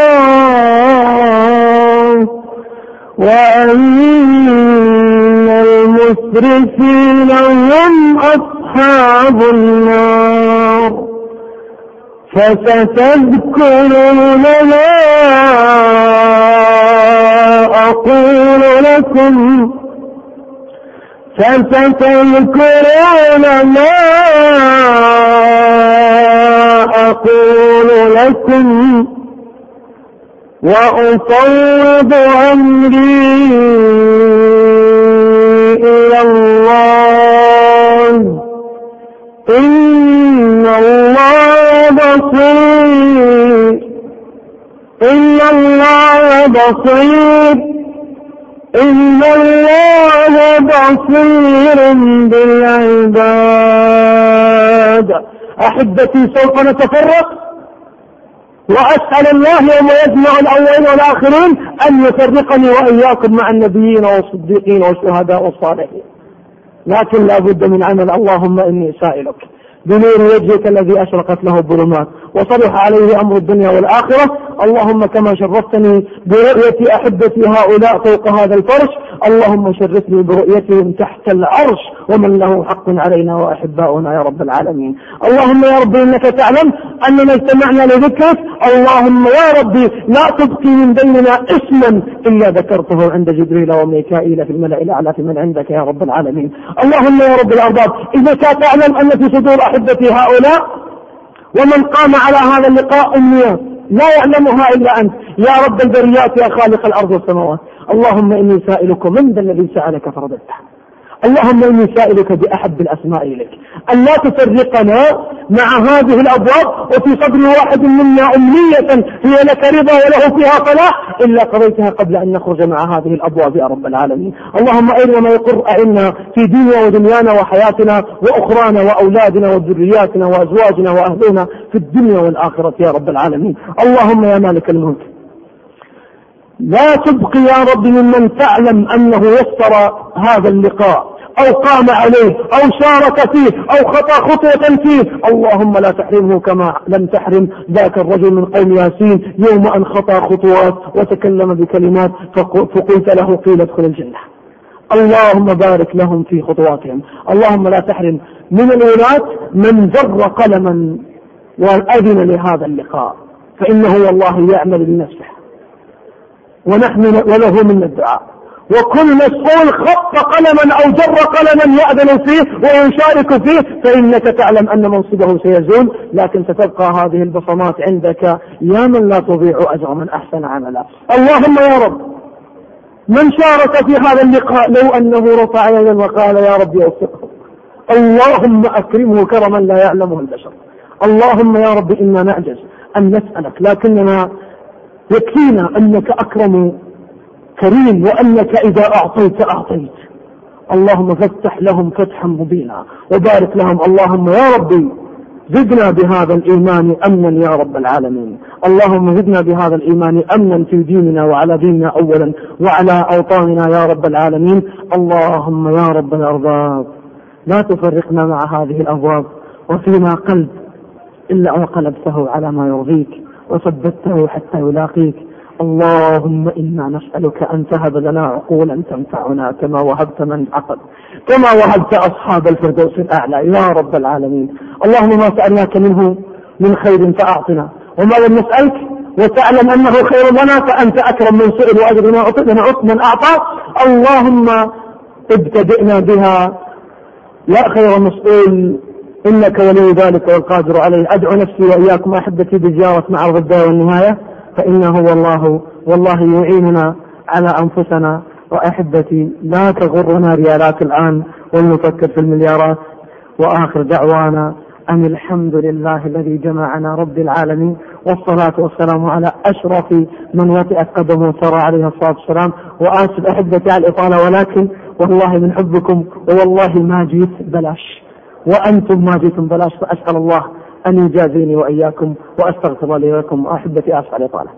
وأن المسرفين هم أصحاب النار فستذكرون ما أقول لكم فستذكرون ما أقول لكم وأفوض أمري إلى الله. إن الله بصير. إن الله بصير. إن الله بصير بالعباد. أحبتي سوف نتفرق؟ وأسأل الله يوم يجمع الأولين والآخرين أن يفرقني وإياكم مع النبيين والصديقين والشهداء والصالحين. لكن لا بد من عمل. اللهم إني سائلك بنور وجهك الذي أشرقت له الظلمات. وصلح عليه أمر الدنيا والآخرة. اللهم كما شرفتني برؤية أحبتي هؤلاء فوق هذا الفرش. اللهم شرفني برؤيتهم تحت العرش. ومن له حق علينا وأحباؤنا يا رب العالمين. اللهم يا رب إنك تعلم أننا اجتمعنا لذكرك. اللهم يا ربي لا تبقي من بيننا اسما إلا ذكرته عند جبريل وميكائيل في الملأ الأعلى في من عندك يا رب العالمين. اللهم يا رب الأرباب إنك تعلم أن في صدور أحبتي هؤلاء ومن قام على هذا اللقاء أمنيات لا يعلمها إلا أنت. يا رب البريات يا خالق الأرض والسماوات. اللهم إني سائلك من ذا الذي سألك فرددته اللهم إني سائلك بأحب الأسماء إليك أن لا تفرقنا مع هذه الأبواب وفي صدر واحد منا أمنية هي لك رضا وله فيها فلاح إلا قضيتها قبل أن نخرج مع هذه الأبواب يا رب العالمين. اللهم أين ما يقر أعنا في ديننا ودنيانا وحياتنا وأخرانا وأولادنا وذرياتنا وأزواجنا وأهلنا في الدنيا والآخرة يا رب العالمين. اللهم يا مالك الملك. لا تبقي يا رب ممن تعلم أنه يسر هذا اللقاء. أو قام عليه أو شارك فيه أو خطى خطوة فيه. اللهم لا تحرمه كما لم تحرم ذاك الرجل من قوم ياسين يوم أن خطى خطوات وتكلم بكلمات فقلت له قيل ادخل الجنة. اللهم بارك لهم في خطواتهم. اللهم لا تحرم من الولاة من جر قلما وأذن لهذا اللقاء. فإنه والله يعمل بنفسه ونحن وله منا الدعاء. وكل مسؤول خط قلما أو جر قلما يأذن فيه ويشارك فيه فإنك تعلم أن منصبه سيزول لكن ستبقى هذه البصمات عندك. يا من لا تضيع أجر من أحسن عملا. اللهم يا رب من شارك في هذا اللقاء لو أنه رفع يدا وقال يا رب اوفقه اللهم أكرمه كرما لا يعلمه البشر. اللهم يا رب إنا نعجز أن نسألك لكننا يكفينا أنك أكرم كريم وأنك إذا أعطيت أعطيت. اللهم فافتح لهم فتحا مبينا وبارك لهم. اللهم يا ربي زدنا بهذا الإيمان أمنا يا رب العالمين. اللهم زدنا بهذا الإيمان أمنا في ديننا وعلى ديننا أولا وعلى أوطاننا يا رب العالمين. اللهم يا رب الأرباب لا تفرقنا مع هذه الأبواب. وفينا قلب إلا وقلبته على ما يرضيك وثبته حتى يلاقيك. اللهم إنا نسألك أن تهب لنا عقولا تنفعنا كما وهبت من عقد كما وهبت أصحاب الفردوس الأعلى يا رب العالمين. اللهم ما سألناك منه من خير فأعطنا وما لم نسألك وتعلم أنه خير لنا فأنت أكرم من سئل وأجر ما أعطي من من أعطى. اللهم ابتدئنا بها. يا خير مسؤول إنك ولي ذلك والقادر عليه. أدعو نفسي وإياكم أحبتي بزيارة معرض الدار والنهاية. فإنه والله والله يعيننا على أنفسنا وأحبتي. لا تغرنا ريالات الآن ولنفكر في المليارات. وآخر دعوانا أن الحمد لله الذي جمعنا رب العالمين والصلاة والسلام على أشرف من وطئت قدمه ترى عليه الصلاة والسلام. وآسف أحبتي على الإطالة ولكن والله من حبكم ووالله ما جيت بلاش. وأنتم ما جيتم بلاش فأسأل الله أن يجازيني وإياكم وأستغفر لي ولكم وأحبتي أسأل إطالة